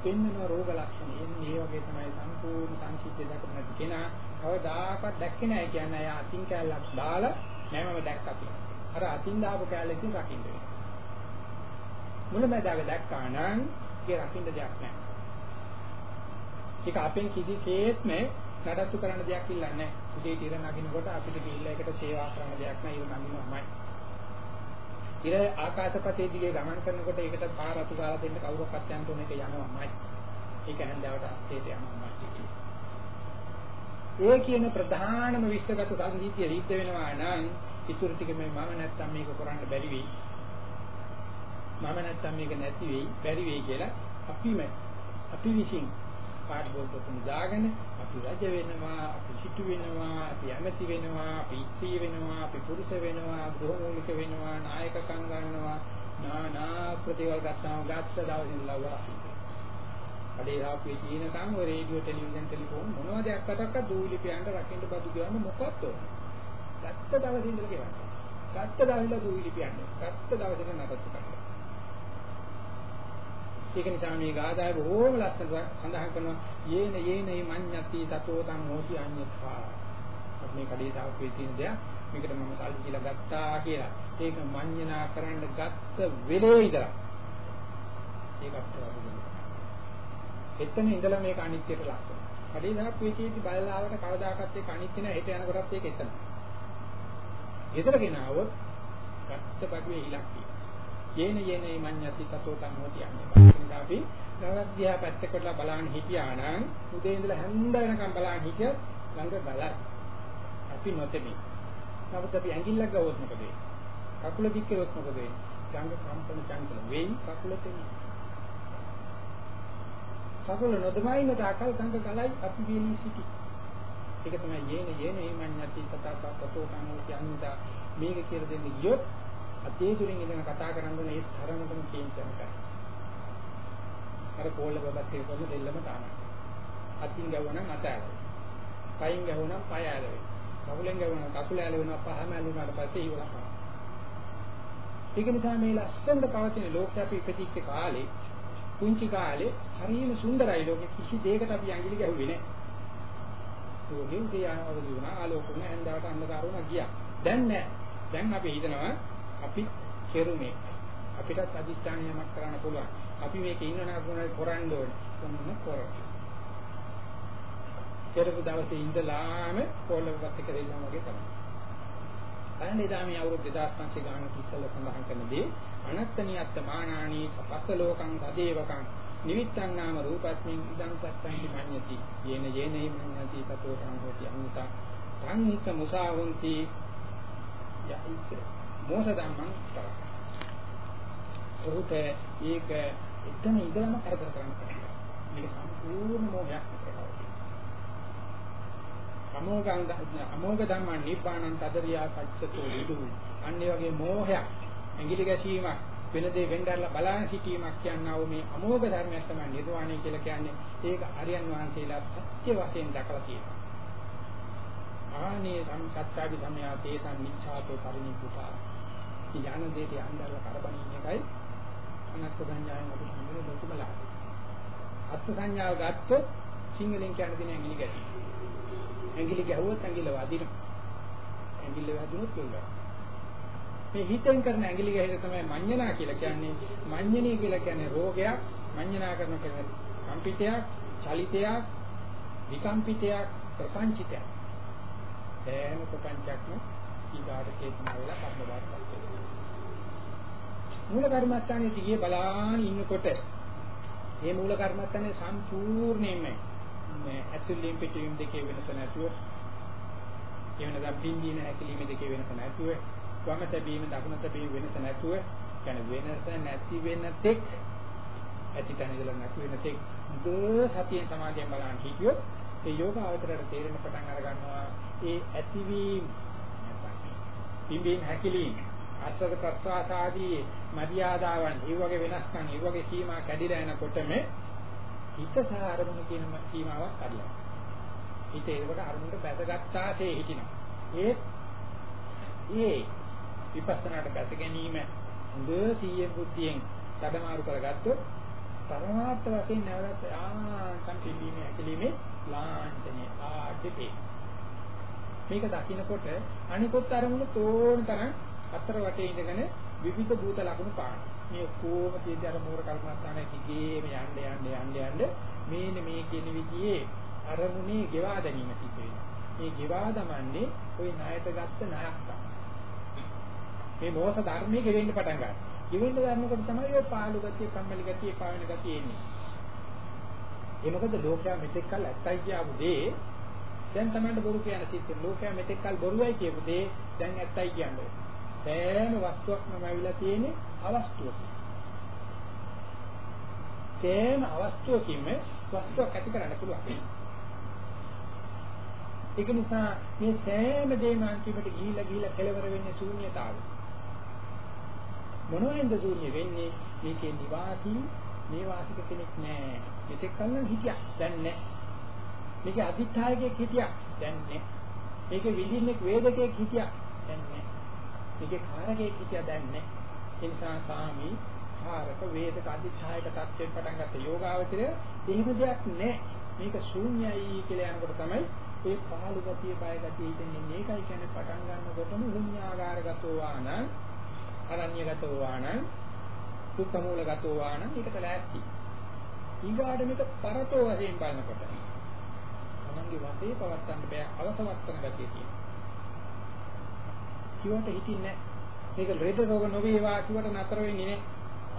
පෙන්වන රෝග ලක්ෂණ. එන්නේ ඒ වගේ තමයි සම්පූර්ණ සංසිද්ධිය දැකපු නැති කෙනා කවදාකවත් දැක්කේ නැහැ කියන්නේ අය අතින් කැලලක් දාලා නැමම දැක්කා කියලා. අර අතින් දාපු කැලලකින් රකින්න වෙනවා. මුලමදාග දැක්කා නම් ඒ රකින්න දෙයක් නැහැ. ඒක අපෙන් කිසිසේත්ම නඩත්තු කරන්න දෙයක් ඉල්ලන්නේ නැහැ. උදේ ඉර නගිනකොට අපිට ගිහිල්ලා ඒකට සේවා කරන්න දෙයක් නැහැ. ඉර නගිනවමයි. ඉර ආකාශපතේ දිගේ ගමන් කරනකොට ඒකට පාර අතු ගාලා දෙන්න කවුරක්වත් යන්න ඕන එක යනවමයි. ඒක හැන්දාවට අස්තේට යනවමයි. ඒ කියන ප්‍රධානම විශ්වගත සංගීතය රීත් වෙනවා නම් ඉතුරු ටික මේ මම නැත්තම් මේක කරන්න බැරි වෙයි. මම නැත්තම් මේක නැති වෙයි, බැරි වෙයි කියලා අපිම අපි විසින් පාඩ බෝල්පතුන් දාගෙන අපි රජ වෙනවා අපි සිටු වෙනවා අපි ඇමති වෙනවා අපි ඉස්ත්‍රි වෙනවා අපි පුරුෂ වෙනවා ගෘහමූලික වෙනවා නායකකම් ගන්නවා. නානා ප්‍රතිවල් ගත්තාම ගත්ත දවසින් ලවලා අඩේ ආපේ තීනකම් ඔය රේඩියෝ ටෙලිවිෂන් ටෙලිෆෝන් මොනවා දෙයක් අතක්ක දූලි පියන්න රකින්න බදු කියවන්න මොකක්ද ගත්ත දවසින් ඉඳලා කියවන්න ගත්ත දවසින් දූලි පියන්න ගත්ත දවසින් නඩත්තු කරන්න ඒක නිසා මේ ගාථාය බොහෝම ලස්සනට සඳහන් කරනවා යේන යේනයි මඤ්ඤති තතෝ තං හෝති අඤ්ඤතා. අපි මේ කඩේ සාපේ තියෙන දෙයක් මේකට මම සල්ලි කියලා ගත්තා කියලා. ඒක මඤ්ඤනා කරන්න ගත්ත වෙලේ ඉඳලා. ඒක අපිට එතන ඉඳලා මේක අනිත්‍යයට ලක් කරනවා. කඩේ සාපේ තියෙදි බලලාවට කවදාකවත් ඒක අනිත්‍ය නෑ. හිත යනකොටත් ඒක එතන. ඊතර ගෙනාවොත් ගත්ත බඩුවේ ඉලක්කය. යේන යේනේ මඤ්ඤති තතෝ තං හෝති අඤ්ඤතා. ඒ නිසා අපි ගඟක් දිහා පැත්තකට බලන් හිටියා නම් උදේ ඉඳලා හැන්ද වෙනකම් බලන් හිටියත් ගඟ ගලයි. අපි නොතෙමි. නමුත් අපි ඇඟිල්ලක් ගවොත් මොකද වෙන්නේ? කකුල දික් කරොත් මොකද වෙන්නේ? ගඟ කම්පන චංචල වෙයි කකුල තෙමි. කකුල නොදමයින තාකල් ගඟ ගලයි අපි වේලී සිටි. ඒක තමයි යේන යේන මඤ්ඤති තතෝ තතෝ තං හෝති අඤ්ඤතා. මේක කියලා දෙන්නේ ගියොත් අතේ දුරින් ඉඳන් කතා කරන්න ඕනේ ඒ තරමටම කේන්ති කරනවා. අර කෝල්ල බබත් ඒ කොහොමද දෙල්ලම තමයි. අතින් ගැවුණනම් අත ඇලවෙයි. පයින් ගැවුණනම් පය ඇලවෙයි. කකුලෙන් ගැවුණනම් කකුල ඇලවෙනවා පහම ඇලුනාට පස්සේ ඉවලා කරනවා. ඒක නිසා මේ ලස්සනට පවතින ලෝකයේ අපි ඉපදිච්ච කාලේ පුංචි කාලේ හරියම සුන්දරයි ලෝකෙ කිසි දෙයකට අපි ඇඟිලි ගැහුවේ නැහැ. ඒකෙන් තියානවද දුනා ආලෝකුණ ඇඳාට අන්ධකාර වුණා ගියා. දැන් නෑ. දැන් අපි හිතනවා අපි කෙරුමේ අපිටත් අදිස්ථානියමක් කරන්න පුළුවන්. අපි මේක ඉන්නනා ගුණයි කරන්න ඕනේ. කොහොමද කරන්නේ? කෙරපු දවසේ ඉඳලාම කොල්ලකට කරෙල්ලම වගේ තමයි. අනේ දාමි අවුරුදු 2500 ගානක් ඉස්සෙල්ලා සඳහන් කරනදී අනත්තනියත් මානානි සපස්ස ලෝකං සදේවකං නිවිත්තං නාම රූපස්මින් ඉදං සත්තං මඤ්ඤති යේන යේනයි මඤ්ඤති තතෝ තං හෝති අනිතා සංහිත මුසාවන්ති යයිච්ච මෝස ධම්මං කරා. ඔහුට ඒක එතන ඉඳලම කරදර කරන්න බෑ. මේක සම්පූර්ණ මොහයක් කරනවා. අමෝගං අමෝග ධම්මං නිබ්බාණං තදරියා සච්චතෝ විදු. අන්නේ වගේ මෝහයක් ඇඟිලි ගැසීමක් වෙන දේ වෙන්දරලා බලන සිටීමක් කියනවා මේ අමෝග ධර්මයක් තමයි නිර්වාණය කියලා කියන්නේ. ඒක අරියන් වහන්සේලා සත්‍ය වශයෙන් දැකලා තියෙනවා. ආනේ සම්සත්‍යාවි සමයා තේසන් මිච්ඡාතෝ පරිනිපුතා යන දෙයට යන්නදලා කරබනින් එකයි අනත්ත් සංඥාවෙන් අපි හඳුනන ලොකුම ලාභය. අත්ත් සංඥාව ගත්තොත් සිංහලෙන් කියන දේ ඇඟිලි ගැටි. ඇඟිලි ගැහුවොත් ඇඟිල්ල වදිනවා. ඇඟිල්ල වැදුනොත් වෙනවා. මේ හිතෙන් කරන ඇඟිලි ගැහිල තමයි මඤ්ඤණා කියලා කියන්නේ. මඤ්ඤණී කියලා කියන්නේ රෝගයක්. මඤ්ඤණා කරන කියන්නේ කම්පිතයක්, චලිතයක්, විකම්පිතයක්, ප්‍රපංචිතයක්. සෑම ප්‍රපංචයක්ම ඊගාට චේතනා වෙලා කර්ම බාටපත් වෙනවා. මූල කර්මස්ථානයේ දිගේ බලාන ඉන්නකොට මේ මූල කර්මස්ථානේ සම්පූර්ණයෙන්ම මේ ඇතුළෙන් පිටින් දෙකේ වෙනස නැතුව ඒ වෙනදා පින්දීන හැකලීම දෙකේ වෙනස නැතුව වම තැබීම දකුණ තැබීම වෙනස නැතුව කියන්නේ වෙනස නැති වෙන තෙක් ඇති තැන ඉඳලා නැති වෙන තෙක් දුර සතියෙන් සමාධියෙන් බලන්න හිටියොත් ඒ යෝග අවතරයට තේරෙන පටන් අර ගන්නවා ඒ ඇතිවීම පින්දීන හැකලීම අස්සක ප්‍රස්වාස ආදී මරියාදාවන් ඒ වගේ වෙනස්කම් ඒ වගේ සීමා කැඩිලා යනකොටම හිත සහ අරමුණ කියන සීමාවක් කඩලා. හිත ඒකට අරමුණට බැසගත්තාසේ හිටිනවා. ඒ ඒ විපස්සනාට බැස ගැනීම හොඳ සීයේ බුද්ධියෙන් තඩමාරු කරගත්තොත් පරමාර්ථ වශයෙන් නැවත ආන්තම් පිළිමේ ඇකලීමේ ලාංඡනේ ආදිතේ මේක දකින්නකොට අනිකොත් අරමුණු තෝරන තරම් අතර වටේ ඉඳගෙන විවිධ භූත ලක්ෂණ පාන. මේ ඔක්කොම තියෙද්දි අර මූල කර්මස්ථානයේ දිගේම යන්න යන්න යන්න යන්න මේන මේ කියන විදිහේ අරමුණේ ගෙවා දැමීම සිද්ධ වෙනවා. මේ ගෙවා දමන්නේ ওই ණයට ගත්ත ණයක් තමයි. මේ මොහොත ධර්මයේ ගෙවෙන්න පටන් ගන්නවා. ගෙවෙන්න ගන්නකොට තමයි ඔය පාළු ගතිය, කම්මැලි ගතිය, පාවෙන ගතිය එන්නේ. ඒ මොකද ලෝකයා මෙතෙක් කල් ඇත්තයි කියපු දේ දැන් තමයි බොරු කියන සිත් ලෝකයා මෙතෙක් කල් බොරුවයි කියපු දේ දැන් ඇත්තයි කියන්නේ. සෑම වස්තුවක්ම ඇවිල්ලා තියෙන්නේ අවස්තුවක. සෑම අවස්තුවකින්ම වස්තුවක් ඇති කරන්න පුළුවන්. ඒක නිසා මේ සෑම දෙයක්ම අන්තිමට ගිහිලා ගිහිලා කෙලවර වෙන්නේ ශූන්‍යතාවය. මොනවෙන්ද ශූන්‍ය වෙන්නේ? මේකේ නිවාසී මේ වාසික කෙනෙක් නෑ. මෙතෙක් කල නම් හිටියා. දැන් නෑ. මේකේ අදිත්‍යයකෙක් හිටියා. දැන් නෑ. මේකේ විඳින්නෙක් වේදකෙක් හිටියා. දැන් නෑ. මේකේ කාරකෙක් හිටියා දැන් නැහැ. ඒ නිසා සාමි කාරක වේදක අධිඨායක තත්ත්වයෙන් පටන් ගත්ත යෝගාවචරය එහෙම දෙයක් නැහැ. මේක ශූන්‍යයි කියලා යනකොට තමයි ඒ පහළු ගතිය බය ගතිය හිතෙන්නේ මේකයි කියන්නේ පටන් ගන්නකොටම ශුන්‍යාකාරගතෝ වාන අරඤ්‍යගතෝ වාන දුක්ඛමූලගතෝ වාන ඒකට ලෑස්ති. ඊගාඩ මේක පරතෝ වශයෙන් බලනකොට තමන්ගේ වශයේ පවත්තන්න බෑ අවසවත්තන ගතිය තියෙනවා. කිව්වට හිතින්නේ නැහැ. මේක ලෙඩ රෝග නොවේවා කිව්වට නතර වෙන්නේ නැහැ.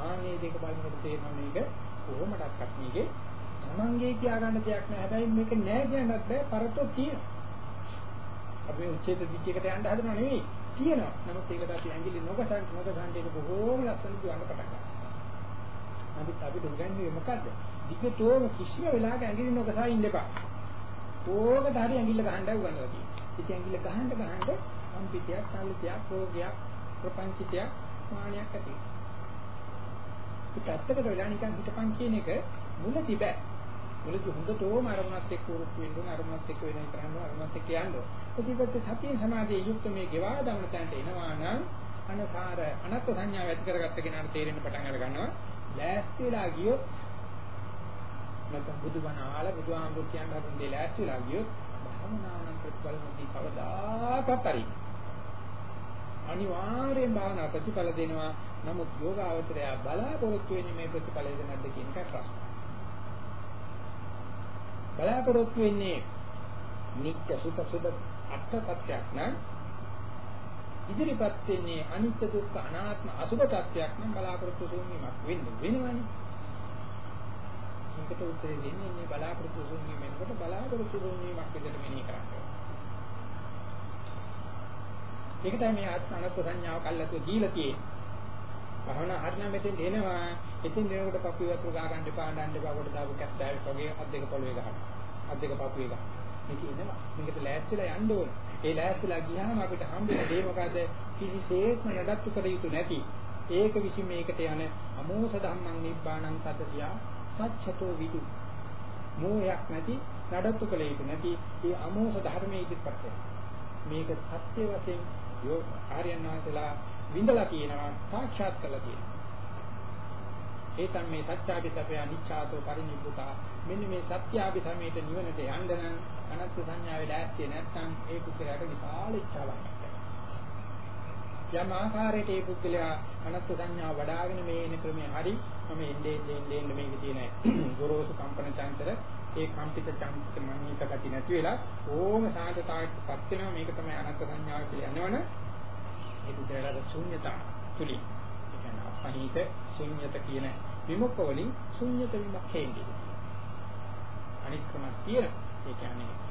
ආනේ දෙක බලනකොට තේරෙනවා මේක කොහොමඩක්වත් මේකේ තමන්ගේ කියා ගන්න දෙයක් නෑ. හැබැයි මේක නෑ කියන්නත් බෑ පරතෝ තියෙනවා. අපි උච්චේත දික්කයකට යන්න හදනව නෙවෙයි. තියෙනවා. නමුත් ඒකට අපි ඇඟිලි නොගසන් නොගසන් දෙක බොහෝම ලස්සන දුවන්න පටන් ගන්නවා. අපි අපිට උගන්වන්නේ මොකද්ද? දිගටම කිසිම වෙලාවක ඇඟිලි නොගසා ඉන්න එපා. ඕකට හරි ඇඟිල්ල ගහන්නයි උගන්වලා තියෙන්නේ. ඉතින් ඇඟිල්ල ගහන්න ගහන්න සම්පිතයක්, චල්ලිතයක්, රෝගයක්, ප්‍රපංචිතයක්, මානයක් ඇති වෙනවා. ඒ පැත්තකට වෙලා නිකන් හිතපන් කියන එක මුලදි බෑ. මුලදි හොඳටම අරමුණත් එක්ක උරුක් වෙන්න ඕන, අරමුණත් එක්ක වෙන කරන්න ඕන, අරමුණත් එක්ක යන්න ඕන. ඊට සතිය සමාධියේ යුක්ත මේ ගෙවා දමන තැනට එනවා නම් අනසාර අනත් සංඥාව ඇති කරගත්ත කෙනාට තේරෙන්න පටන් අර ගන්නවා. ලෑස්ති වෙලා ගියොත් නැත්නම් බුදුබණ ආලා බුදුහාමුදුරු කියන හදන දේ ලෑස්ති වෙලා ගියොත් භවනානම් ප්‍රතිඵල නොදී කවදාකවත් හරි අනිවාර්යෙන් භාවනා ප්‍රතිඵල දෙනවා. නමුත් යෝගාවචරය බලාපොරොත්තු වෙන්නේ මේ ප්‍රතිඵලයද නැද්ද කියන එක ප්‍රශ්න. බලාපොරොත්තු වෙන්නේ නිත්‍ය සුඛ සුබ අර්ථ තත්ත්වයක් නම් ඉදිරිපත් වෙන්නේ අනිත්‍ය දුක්ඛ අනාත්ම අසුබ තත්ත්වයක් නම් බලාපොරොත්තු වෙන්නේ වෙනවනේ. මේකට උත්තරේ දෙන්නේ මේ බලාපොරොත්තු වුණේ වෙනකොට බලාපොරොත්තු වුණීමක් විදිහට මෙනෙහි කරන්නේ. ඒක තමයි මේ ආත්ම අනත්ත් සංඥාව කල්ලාතුව දීලා තියෙන්නේ. භවනා හරිනම් මෙතෙන් එනවා. එතෙන් එනකොට පපුව වතුර ගා ගන්න එපා, ඩන්න එපා, කොට දාපු කැස් ඩෑවිස් වගේ අත් දෙක පොළවේ ගහන්න. අත් දෙක පපුවේ ගහන්න. මේක එනවා. මේකට ලෑස්තිලා යන්න ඕනේ. ඒ ලෑස්තිලා ගියාම අපිට හම්බෙන දේ මොකද? කිසිසේත්ම නඩත්තු කර යුතු නැති. ඒක විසින් මේකට යන අමෝස ධම්මං නිබ්බාණං සතතිය සච්ඡතෝ විදු. මෝහයක් නැති නඩත්තු කළ යුතු නැති ඒ අමෝස ධර්මයේ ඉදිරිපත් මේක සත්‍ය වශයෙන් යෝ ආර්යයන් වහන්සේලා විඳලා කියනවා සාක්ෂාත් කළා කියනවා ඒ තමයි මේ සත්‍යාபிසපය අනිච්ඡාතෝ පරිනිබ්බුතා. මෙන්න මේ සත්‍යාபிසමයට නිවනට යන්න නම් අනත්ත් සංඥාවේ ලෑස්තිය නැත්නම් ඒ පුද්ගලයාට විශාල ඉච්ඡාවක්. යම් ආකාරයකට ඒ පුද්ගලයා අනත්ත් සංඥා වඩ아가න මේ එන ක්‍රමයේ හරි මම එන්නේ එන්නේ එන්නේ මේක තියෙන ගොරෝසු කම්පන චංචල ඒ කම්පිත චංචල මනිත ගති නැති වෙලා ඕම සාන්තතාවයටපත් වෙනවා මේක තමයි අනත්ත් සංඥාව කියලා යනවනේ ඒ පුද්ගලයාට ශූන්‍යතාව තුලින් කියන්නේ අපහිත ශුන්්‍යත කියන විමුක්ඛ වලින් ශුන්්‍යත විමුක්ඛේන්දී. අනිත් ක්‍රමයක් තියෙනවා. ඒ කියන්නේ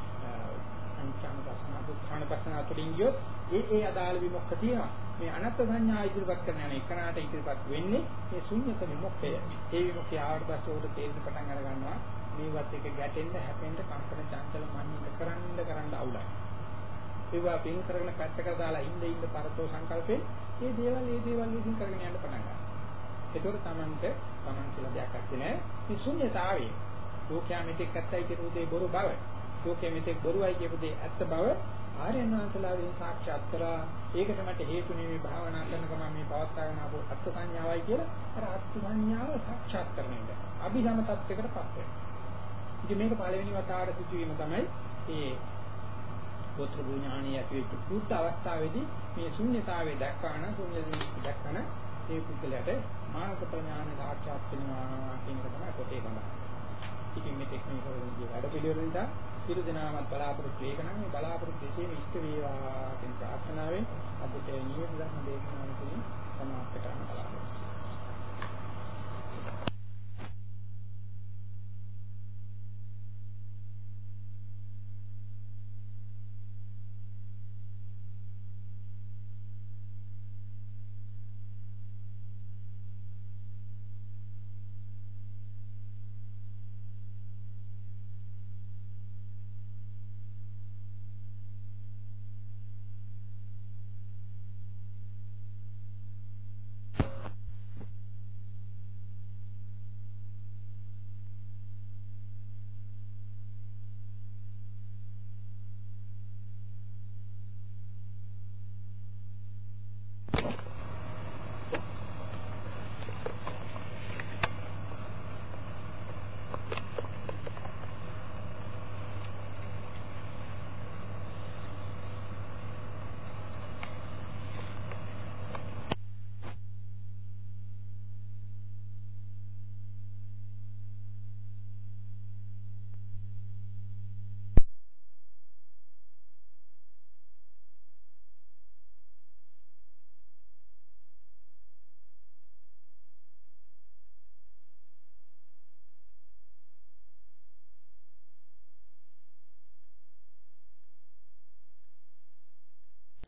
අනිච්චාන පස්සන දුක්ඛාන පස්සන අතුලින් ගියොත් ඒ ඒ අදාළ විමුක්ඛ තියෙනවා. මේ අනත්ත් සංඥා ඉදිරිපත් කරන යන එකනට ඉදිරිපත් වෙන්නේ මේ ශුන්්‍යත විමුක්ඛය. ඒ විමුක්ඛය ආවට පස්සේ උඩ තේරෙන්න පටන් අර ගන්නවා මේවත් එක ගැටෙන්න හැපෙන්න කම්පන චංචල මන්නිට කරන්න කරන්න අවුලයි. ඒවා පින් කරගෙන පැත්තකට දාලා ඉන්න ඉන්න පරතෝ සංකල්පේ මේ දේවල් මේ දේවල් විසින් කරගෙන යන්න පටන් ගන්නවා. ඒතකොට Tamante Taman කියලා දෙයක් නැත්තේ නෑ. මේ ශුන්්‍යතාවය. ලෝකයා මෙතෙක් ඇත්තයි කියපු දේ බොරු බව. ලෝකයේ මෙතෙක් බොරුයි කියපු දේ ඇත්ත බව ආර්යයන් වහන්සේලාගෙන් සාක්ෂාත් කරා. ඒකට මට හේතුනේ මේ භාවනා කරන ගමන් මේ පවස්තාගෙන ආපු අත්ත් සංඥාවයි කියලා අර අත්ත් සංඥාව සාක්ෂාත් කරගන්න. අභිධම තත්වයකට පත් වෙනවා. ඉතින් මේක පළවෙනි වතාවට සිදුවීම තමයි ඒ ගෝත්‍ර භූඥාණී ඇති වෙච්ච පුත් අවස්ථාවේදී මේ ශුන්්‍යතාවය දැක්කාන ශුන්‍යතාවය දැක්කන ඒ පුද්ගලයාට මානක ප්‍රඥාන සාක්ෂාත් වෙනවා කියන එක තමයි පොතේ සඳහන්. ඉතින් මේ ටෙක්නික වලින් වැඩ පිළිවෙලින් දා සියලු දෙනාමත් බලාපොරොත්තු වේකනම් මේ බලාපොරොත්තු දෙකේම ඉෂ්ට වේවා කියන ප්‍රාර්ථනාවෙන් අදට නියම ධර්ම දේශනාවකින් සමාප්ත කරන්න බලාපොරොත්තු